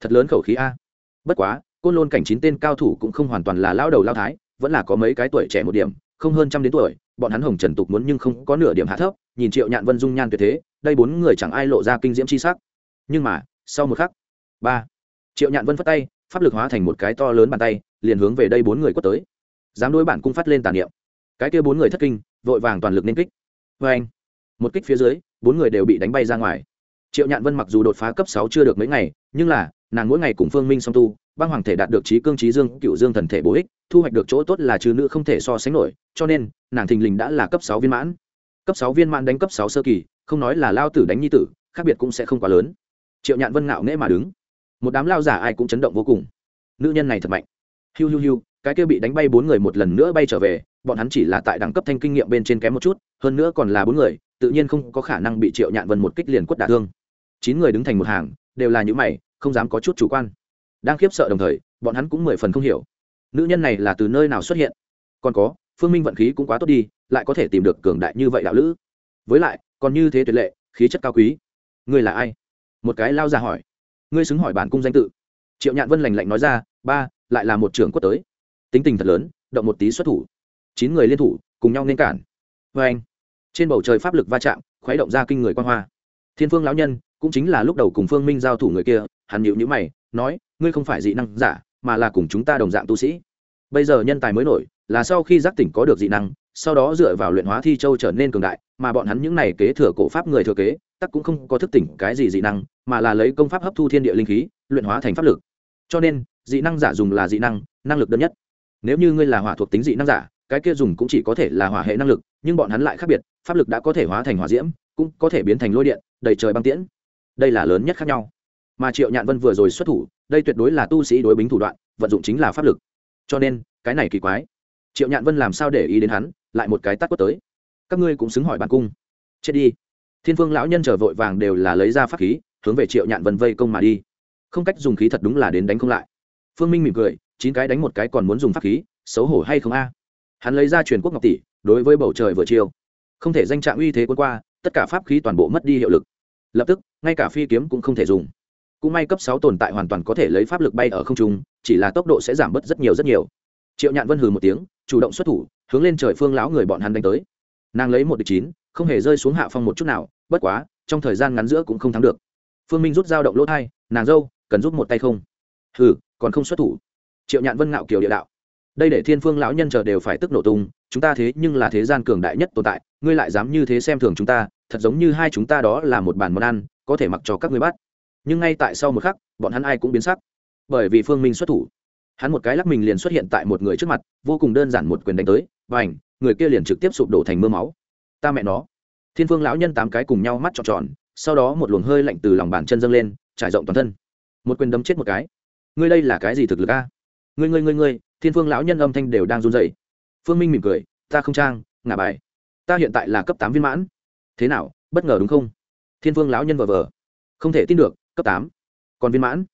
Thật lớn khẩu khí a. Bất quá, côn lôn cảnh chín tên cao thủ cũng không hoàn toàn là lao đầu lao thái, vẫn là có mấy cái tuổi trẻ một điểm, không hơn trăm đến tuổi bọn hắn hồng trần tục muốn nhưng không có nửa điểm hạ thấp, nhìn triệu nhạn vân dung nhan tuyệt thế, đây bốn người chẳng ai lộ ra kinh diễm c h i sắc. Nhưng mà, sau một khắc, ba, triệu nhạn vân phất tay, pháp lực hóa thành một cái to lớn bàn tay, liền hướng về đây bốn người quất tới. Dám đối bản cung phát lên tàn niệm. Cái kia bốn người thất kinh, vội vàng toàn lực nên kích. Vê anh, một kích phía dưới, bốn người đều bị đánh bay ra ngoài. Triệu nhạn vân mặc dù đột phá cấp sáu chưa được mấy ngày, nhưng là, nàng mỗi ngày cùng phương minh song tu băng hoàng thể đạt được trí cương trí dương, cựu dương thần thể bổ ích, thu hoạch được chỗ tốt là trừ nữ không thể so sánh nổi, cho nên, nàng thình lình đã là cấp sáu viên mãn. Cấp sáu viên mãn đánh cấp sáu sơ kỳ, không nói là lao tử đánh nhi tử, khác biệt cũng sẽ không quá lớn. Triệu nhạn vân ngạo nghễ mà đứng. Một đám lao giả ai cũng chấn động vô cùng. Nữ nhân này thật mạnh. Hiu hiu hiu, cái kia bị đánh bay bốn người một lần nữa bay trở về, bọn hắn chỉ là tại đẳng cấp thanh kinh nghiệm bên trên kém một chút, hơn nữa còn là bốn người, tự nhiên không có khả năng bị triệu nhạn vân một kích liền quất đả thương. Chín người đứng thành một hàng, đều là những mày, không dám có chút chủ quan đang khiếp sợ đồng thời, bọn hắn cũng mười phần không hiểu. Nữ nhân này là từ nơi nào xuất hiện? Còn có, phương minh vận khí cũng quá tốt đi, lại có thể tìm được cường đại như vậy đạo lữ. Với lại, còn như thế tuyệt lệ, khí chất cao quý. Ngươi là ai? Một cái lao ra hỏi. Ngươi xứng hỏi bản cung danh tự. Triệu nhạn vân lành lạnh nói ra, ba, lại là một trưởng quất tới. Tính tình thật lớn, động một tí xuất thủ. Chín người liên thủ, cùng nhau nên cản. Vê anh, trên bầu trời pháp lực va chạm, khuấy động ra kinh người quan hoa. Thiên phương lão nhân, cũng chính là lúc đầu cùng phương minh giao thủ người kia, hắn nhịu nhữ mày nói, ngươi không phải dị năng giả, mà là cùng chúng ta đồng dạng tu sĩ. Bây giờ nhân tài mới nổi, là sau khi giác tỉnh có được dị năng, sau đó dựa vào luyện hóa thi châu trở nên cường đại, mà bọn hắn những này kế thừa cổ pháp người thừa kế, tắc cũng không có thức tỉnh cái gì dị năng, mà là lấy công pháp hấp thu thiên địa linh khí, luyện hóa thành pháp lực. Cho nên, dị năng giả dùng là dị năng năng lực đơn nhất. Nếu như ngươi là hỏa thuộc tính dị năng giả, cái kia dùng cũng chỉ có thể là hỏa hệ năng lực, nhưng bọn hắn lại khác biệt, pháp lực đã có thể hóa thành hỏa diễm, cũng có thể biến thành lôi điện, đầy trời băng tiễn. Đây là lớn nhất khác nhau mà triệu nhạn vân vừa rồi xuất thủ, đây tuyệt đối là tu sĩ đối bính thủ đoạn, vận dụng chính là pháp lực. Cho nên, cái này kỳ quái. Triệu nhạn vân làm sao để ý đến hắn, lại một cái tắt quất tới. Các ngươi cũng xứng hỏi bản cung. Chết đi. Thiên phương lão nhân trở vội vàng đều là lấy ra pháp khí, hướng về triệu nhạn vân vây công mà đi. Không cách dùng khí thật đúng là đến đánh không lại. Phương minh mỉm cười, chín cái đánh một cái còn muốn dùng pháp khí, xấu hổ hay không a? Hắn lấy ra truyền quốc ngọc tỷ, đối với bầu trời vừa chiêu. Không thể danh trạng uy thế quân qua, tất cả pháp khí toàn bộ mất đi hiệu lực. Lập tức, ngay cả phi kiếm cũng không thể dùng cũng may cấp sáu tồn tại hoàn toàn có thể lấy pháp lực bay ở không trung, chỉ là tốc độ sẽ giảm bớt rất nhiều rất nhiều. Triệu nhạn vân hừ một tiếng, chủ động xuất thủ, hướng lên trời phương lão người bọn hắn đánh tới. Nàng lấy một địch chín, không hề rơi xuống hạ phong một chút nào, bất quá, trong thời gian ngắn giữa cũng không thắng được. Phương minh rút dao động lỗ thai, nàng dâu, cần giúp một tay không? Hừ, còn không xuất thủ. Triệu nhạn vân ngạo kiều địa đạo. Đây để thiên phương lão nhân chờ đều phải tức nổ tung, chúng ta thế nhưng là thế gian cường đại nhất tồn tại, ngươi lại dám như thế xem thường chúng ta, thật giống như hai chúng ta đó là một bàn món ăn, có thể mặc cho các ngươi bắt nhưng ngay tại sau một khắc, bọn hắn ai cũng biến sắc. Bởi vì phương minh xuất thủ, hắn một cái lắc mình liền xuất hiện tại một người trước mặt, vô cùng đơn giản một quyền đánh tới và ảnh người kia liền trực tiếp sụp đổ thành mưa máu. Ta mẹ nó. Thiên phương lão nhân tám cái cùng nhau mắt trọn tròn, sau đó một luồng hơi lạnh từ lòng bàn chân dâng lên, trải rộng toàn thân. Một quyền đấm chết một cái. Ngươi đây là cái gì thực lực a? Ngươi ngươi ngươi ngươi, thiên phương lão nhân âm thanh đều đang run dậy phương minh mỉm cười, ta không trang, ngả bài. Ta hiện tại là cấp tám viên mãn. Thế nào, bất ngờ đúng không? Thiên phương lão nhân vờ vờ. Không thể tin được cấp tám. Còn viên mãn?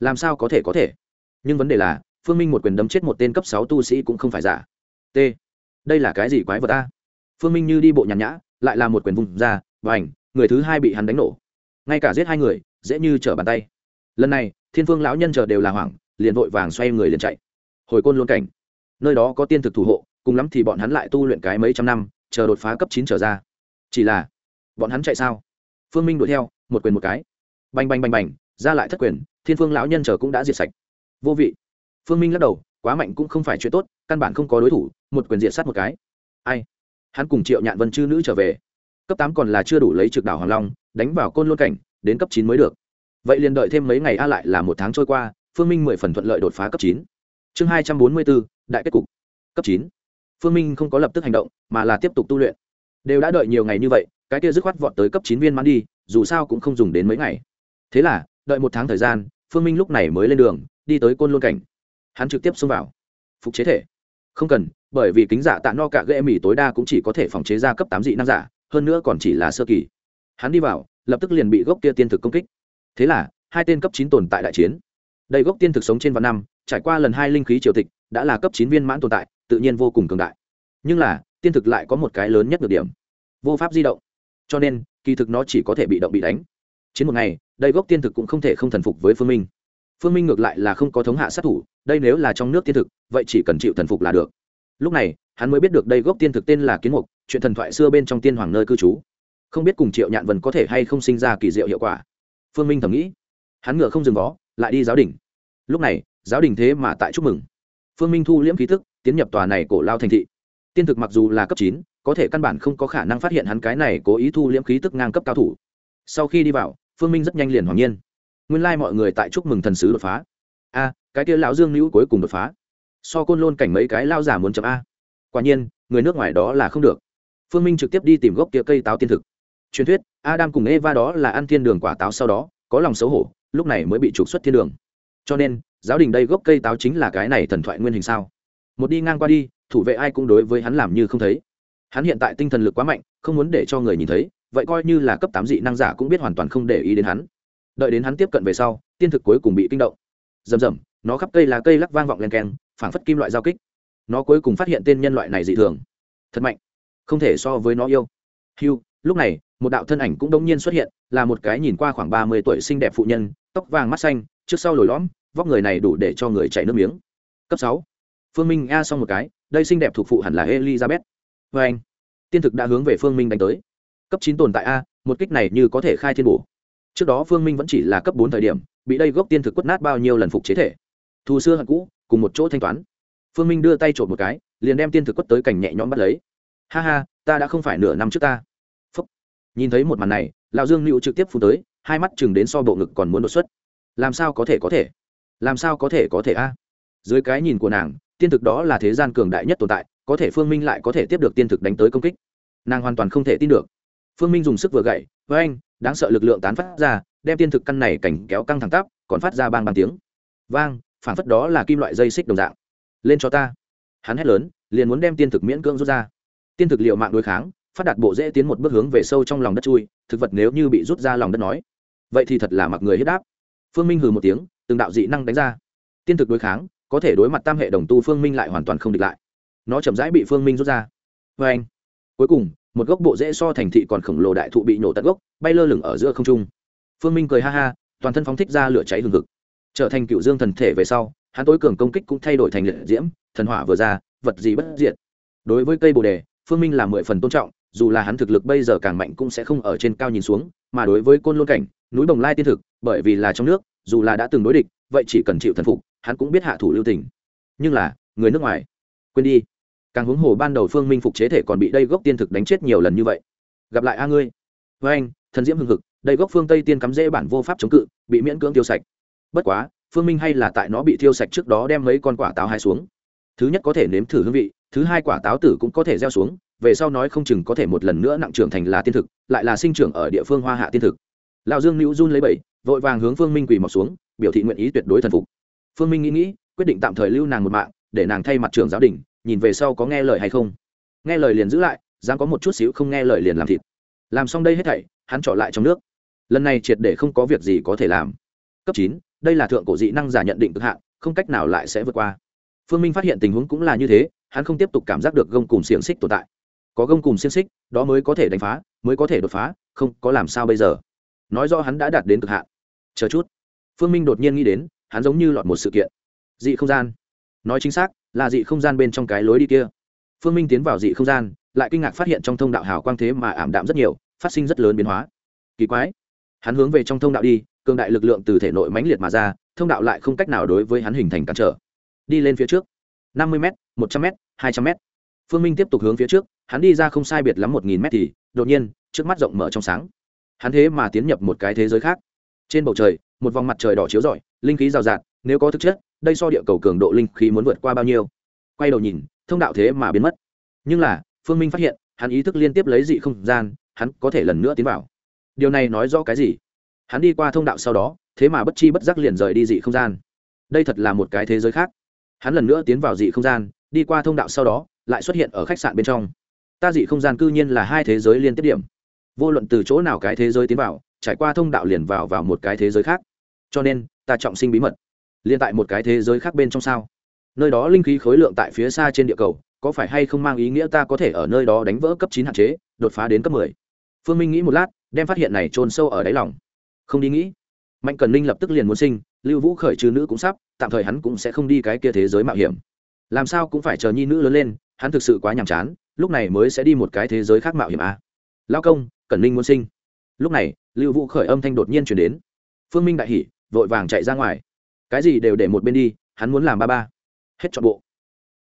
Làm sao có thể có thể? Nhưng vấn đề là, phương minh một quyền đấm chết một tên cấp sáu tu sĩ cũng không phải giả. T. Đây là cái gì quái vật ta? Phương minh như đi bộ nhàn nhã, lại là một quyền vùng ra và ảnh người thứ hai bị hắn đánh nổ. Ngay cả giết hai người, dễ như trở bàn tay. Lần này, thiên phương lão nhân chờ đều là hoảng, liền vội vàng xoay người liền chạy. Hồi côn luôn cảnh. Nơi đó có tiên thực thủ hộ, cùng lắm thì bọn hắn lại tu luyện cái mấy trăm năm, chờ đột phá cấp chín trở ra. Chỉ là, bọn hắn chạy sao? Phương minh đuổi theo, một quyền một cái bành bành bành bành, ra lại thất quyền, thiên phương lão nhân chờ cũng đã diệt sạch. Vô vị. Phương minh lắc đầu, quá mạnh cũng không phải chuyện tốt, căn bản không có đối thủ, một quyền diệt sát một cái. Ai? Hắn cùng triệu nhạn vân chư nữ trở về. Cấp tám còn là chưa đủ lấy trực đảo hoàng long, đánh vào côn lôn cảnh, đến cấp chín mới được. Vậy liền đợi thêm mấy ngày a lại là một tháng trôi qua, phương minh mười phần thuận lợi đột phá cấp chín. Chương hai trăm bốn mươi bốn, đại kết cục. Cấp chín. Phương minh không có lập tức hành động, mà là tiếp tục tu luyện. Đều đã đợi nhiều ngày như vậy, cái kia dứt khoát vọt tới cấp chín viên mãn đi, dù sao cũng không dùng đến mấy ngày thế là, đợi một tháng thời gian, phương minh lúc này mới lên đường, đi tới côn lôn cảnh. Hắn trực tiếp xông vào. Phục chế thể. Không cần, bởi vì kính giả tạ no cả gây mì tối đa cũng chỉ có thể phòng chế ra cấp tám dị năng giả, hơn nữa còn chỉ là sơ kỳ. Hắn đi vào, lập tức liền bị gốc kia tiên thực công kích. Thế là, hai tên cấp chín tồn tại đại chiến. Đây gốc tiên thực sống trên vạn năm, trải qua lần hai linh khí triều tịch, đã là cấp chín viên mãn tồn tại, tự nhiên vô cùng cường đại. Nhưng là, tiên thực lại có một cái lớn nhất được điểm. Vô pháp di động. Cho nên, kỳ thực nó chỉ có thể bị động bị đánh chiến một ngày, đây gốc tiên thực cũng không thể không thần phục với phương minh. Phương minh ngược lại là không có thống hạ sát thủ, đây nếu là trong nước tiên thực, vậy chỉ cần chịu thần phục là được. Lúc này, hắn mới biết được đây gốc tiên thực tên là kiến mục, chuyện thần thoại xưa bên trong tiên hoàng nơi cư trú. Không biết cùng triệu nhạn vần có thể hay không sinh ra kỳ diệu hiệu quả. Phương minh thầm nghĩ. Hắn ngựa không dừng vó, lại đi giáo đình. Lúc này, giáo đình thế mà tại chúc mừng. Phương minh thu liễm khí thức tiến nhập tòa này cổ lao thành thị. Tiên thực mặc dù là cấp chín, có thể căn bản không có khả năng phát hiện hắn cái này cố ý thu liễm khí tức ngang cấp cao thủ. Sau khi đi vào phương minh rất nhanh liền hoàng nhiên. Nguyên lai、like、mọi người tại chúc mừng thần sứ đột phá. A, cái kia lão dương nữ cuối cùng đột phá. So côn lôn cảnh mấy cái lao giả muốn chậm a. Quả nhiên, người nước ngoài đó là không được. Phương minh trực tiếp đi tìm gốc kia cây táo tiên thực. Truyền thuyết, adam cùng eva đó là ăn thiên đường quả táo sau đó, có lòng xấu hổ, lúc này mới bị trục xuất thiên đường. Cho nên, giáo đình đây gốc cây táo chính là cái này thần thoại nguyên hình sao? Một đi ngang qua đi, thủ vệ ai cũng đối với hắn làm như không thấy. Hắn hiện tại tinh thần lực quá mạnh, không muốn để cho người nhìn thấy vậy coi như là cấp tám dị năng giả cũng biết hoàn toàn không để ý đến hắn. Đợi đến hắn tiếp cận về sau tiên thực cuối cùng bị kinh động. Rầm rầm nó khắp cây là cây lắc vang vọng len keng phảng phất kim loại giao kích. Nó cuối cùng phát hiện tên nhân loại này dị thường. Thật mạnh không thể so với nó yêu. Hiu, lúc này một đạo thân ảnh cũng đống nhiên xuất hiện là một cái nhìn qua khoảng ba mươi tuổi xinh đẹp phụ nhân tóc vàng mắt xanh trước sau lồi lõm vóc người này đủ để cho người chảy nước miếng. Cấp sáu. Phương minh a xong một cái đây xinh đẹp thuộc phụ hẳn là elizabeth. Vê anh tiên thực đã hướng về phương minh đánh tới cấp chín tồn tại a, một kích này như có thể khai thiên bổ. Trước đó phương minh vẫn chỉ là cấp bốn thời điểm, bị đây gốc tiên thực quất nát bao nhiêu lần phục chế thể. Thù xưa hận cũ, cùng một chỗ thanh toán. Phương minh đưa tay trộm một cái, liền đem tiên thực quất tới cảnh nhẹ nhõm bắt lấy. Ha ha, ta đã không phải nửa năm trước ta. Phúc. nhìn thấy một màn này, lão dương nữu trực tiếp phù tới, hai mắt chừng đến so bộ ngực còn muốn đột xuất. Làm sao có thể có thể? Làm sao có thể có thể a? Dưới cái nhìn của nàng, tiên thực đó là thế gian cường đại nhất tồn tại, có thể phương minh lại có thể tiếp được tiên thực đánh tới công kích. Nàng hoàn toàn không thể tin được phương minh dùng sức vừa gậy với anh đáng sợ lực lượng tán phát ra, đem tiên thực căn này cảnh kéo căng thẳng tắp, còn phát ra bang bằng tiếng. Vang, phản phất đó là kim loại dây xích đồng dạng. Lên cho ta. Hắn hét lớn, liền muốn đem tiên thực miễn cưỡng rút ra. Tiên thực liệu mạng đối kháng, phát đạt bộ dễ tiến một bước hướng về sâu trong lòng đất chui, thực vật nếu như bị rút ra lòng đất nói, vậy thì thật là mặc người hết đáp. Phương minh hừ một tiếng, từng đạo dị năng đánh ra. Tiên thực đối kháng, có thể đối mặt tam hệ đồng tu phương minh lại hoàn toàn không địch lại. Nó chậm rãi bị phương minh rút ra. Vê anh cuối cùng một gốc bộ rễ so thành thị còn khổng lồ đại thụ bị nổ tận gốc, bay lơ lửng ở giữa không trung. Phương minh cười ha ha, toàn thân phóng thích ra lửa cháy hừng hực. Trở thành cựu dương thần thể về sau, hắn tối cường công kích cũng thay đổi thành liệt diễm, thần hỏa vừa ra, vật gì bất diệt. Đối với cây bồ đề, phương minh là mười phần tôn trọng, dù là hắn thực lực bây giờ càng mạnh cũng sẽ không ở trên cao nhìn xuống, mà đối với côn lôn cảnh, núi bồng lai tiên thực, bởi vì là trong nước, dù là đã từng đối địch, vậy chỉ cần chịu thần phục, hắn cũng biết hạ thủ lưu tình. Nhưng là, người nước ngoài, quên đi càng huống hồ ban đầu phương minh phục chế thể còn bị đây gốc tiên thực đánh chết nhiều lần như vậy. Gặp lại a ngươi. Với anh, thần diễm hưng hực, đây gốc phương tây tiên cắm dễ bản vô pháp chống cự, bị miễn cưỡng tiêu sạch. Bất quá, phương minh hay là tại nó bị tiêu sạch trước đó đem mấy con quả táo hai xuống. Thứ nhất có thể nếm thử hương vị, thứ hai quả táo tử cũng có thể gieo xuống, về sau nói không chừng có thể một lần nữa nặng trưởng thành là tiên thực, lại là sinh trưởng ở địa phương hoa hạ tiên thực. Lão dương nữ run lấy bảy vội vàng hướng phương minh quỳ mọc xuống, biểu thị nguyện ý tuyệt đối thần phục. Phương minh nghĩ nghĩ, quyết định tạm thời lưu nàng một mạng, để nàng thay mặt trưởng giáo đình nhìn về sau có nghe lời hay không? Nghe lời liền giữ lại, dám có một chút xíu không nghe lời liền làm thịt. Làm xong đây hết thảy, hắn trỏ lại trong nước. Lần này triệt để không có việc gì có thể làm. Cấp chín, đây là thượng cổ dị năng giả nhận định cực hạn, không cách nào lại sẽ vượt qua. Phương minh phát hiện tình huống cũng là như thế, hắn không tiếp tục cảm giác được gông cùng xiềng xích tồn tại. Có gông cùng xiềng xích, đó mới có thể đánh phá, mới có thể đột phá, không có làm sao bây giờ. Nói rõ hắn đã đạt đến cực hạn. Chờ chút. Phương minh đột nhiên nghĩ đến, hắn giống như lọt một sự kiện. Dị không gian. Nói chính xác là dị không gian bên trong cái lối đi kia. Phương minh tiến vào dị không gian, lại kinh ngạc phát hiện trong thông đạo hào quang thế mà ảm đạm rất nhiều, phát sinh rất lớn biến hóa. Kỳ quái, hắn hướng về trong thông đạo đi, cường đại lực lượng từ thể nội mãnh liệt mà ra, thông đạo lại không cách nào đối với hắn hình thành cản trở. Đi lên phía trước, năm mươi m một trăm m hai trăm m phương minh tiếp tục hướng phía trước, hắn đi ra không sai biệt lắm một nghìn m thì, đột nhiên, trước mắt rộng mở trong sáng. Hắn thế mà tiến nhập một cái thế giới khác. Trên bầu trời, một vòng mặt trời đỏ chiếu rọi, linh khí rào rạt, nếu có thực chất đây so địa cầu cường độ linh khí muốn vượt qua bao nhiêu? Quay đầu nhìn, thông đạo thế mà biến mất. Nhưng là, phương minh phát hiện, hắn ý thức liên tiếp lấy dị không gian, hắn có thể lần nữa tiến vào. Điều này nói rõ cái gì? Hắn đi qua thông đạo sau đó, thế mà bất chi bất giác liền rời đi dị không gian. Đây thật là một cái thế giới khác. Hắn lần nữa tiến vào dị không gian, đi qua thông đạo sau đó, lại xuất hiện ở khách sạn bên trong. Ta dị không gian cư nhiên là hai thế giới liên tiếp điểm. Vô luận từ chỗ nào cái thế giới tiến vào, trải qua thông đạo liền vào vào một cái thế giới khác. Cho nên, ta trọng sinh bí mật liên tại một cái thế giới khác bên trong sao? Nơi đó linh khí khối lượng tại phía xa trên địa cầu, có phải hay không mang ý nghĩa ta có thể ở nơi đó đánh vỡ cấp chín hạn chế, đột phá đến cấp mười? Phương minh nghĩ một lát, đem phát hiện này trôn sâu ở đáy lòng. Không đi nghĩ. Mạnh cần linh lập tức liền muốn sinh, lưu vũ khởi trừ nữ cũng sắp, tạm thời hắn cũng sẽ không đi cái kia thế giới mạo hiểm. Làm sao cũng phải chờ nhi nữ lớn lên, hắn thực sự quá nhàm chán, lúc này mới sẽ đi một cái thế giới khác mạo hiểm à. lao công cẩn linh muốn sinh. Lúc này, lưu vũ khởi âm thanh đột nhiên chuyển đến. Phương minh đại hỉ, vội vàng chạy ra ngoài cái gì đều để một bên đi, hắn muốn làm ba ba. Hết chọn bộ.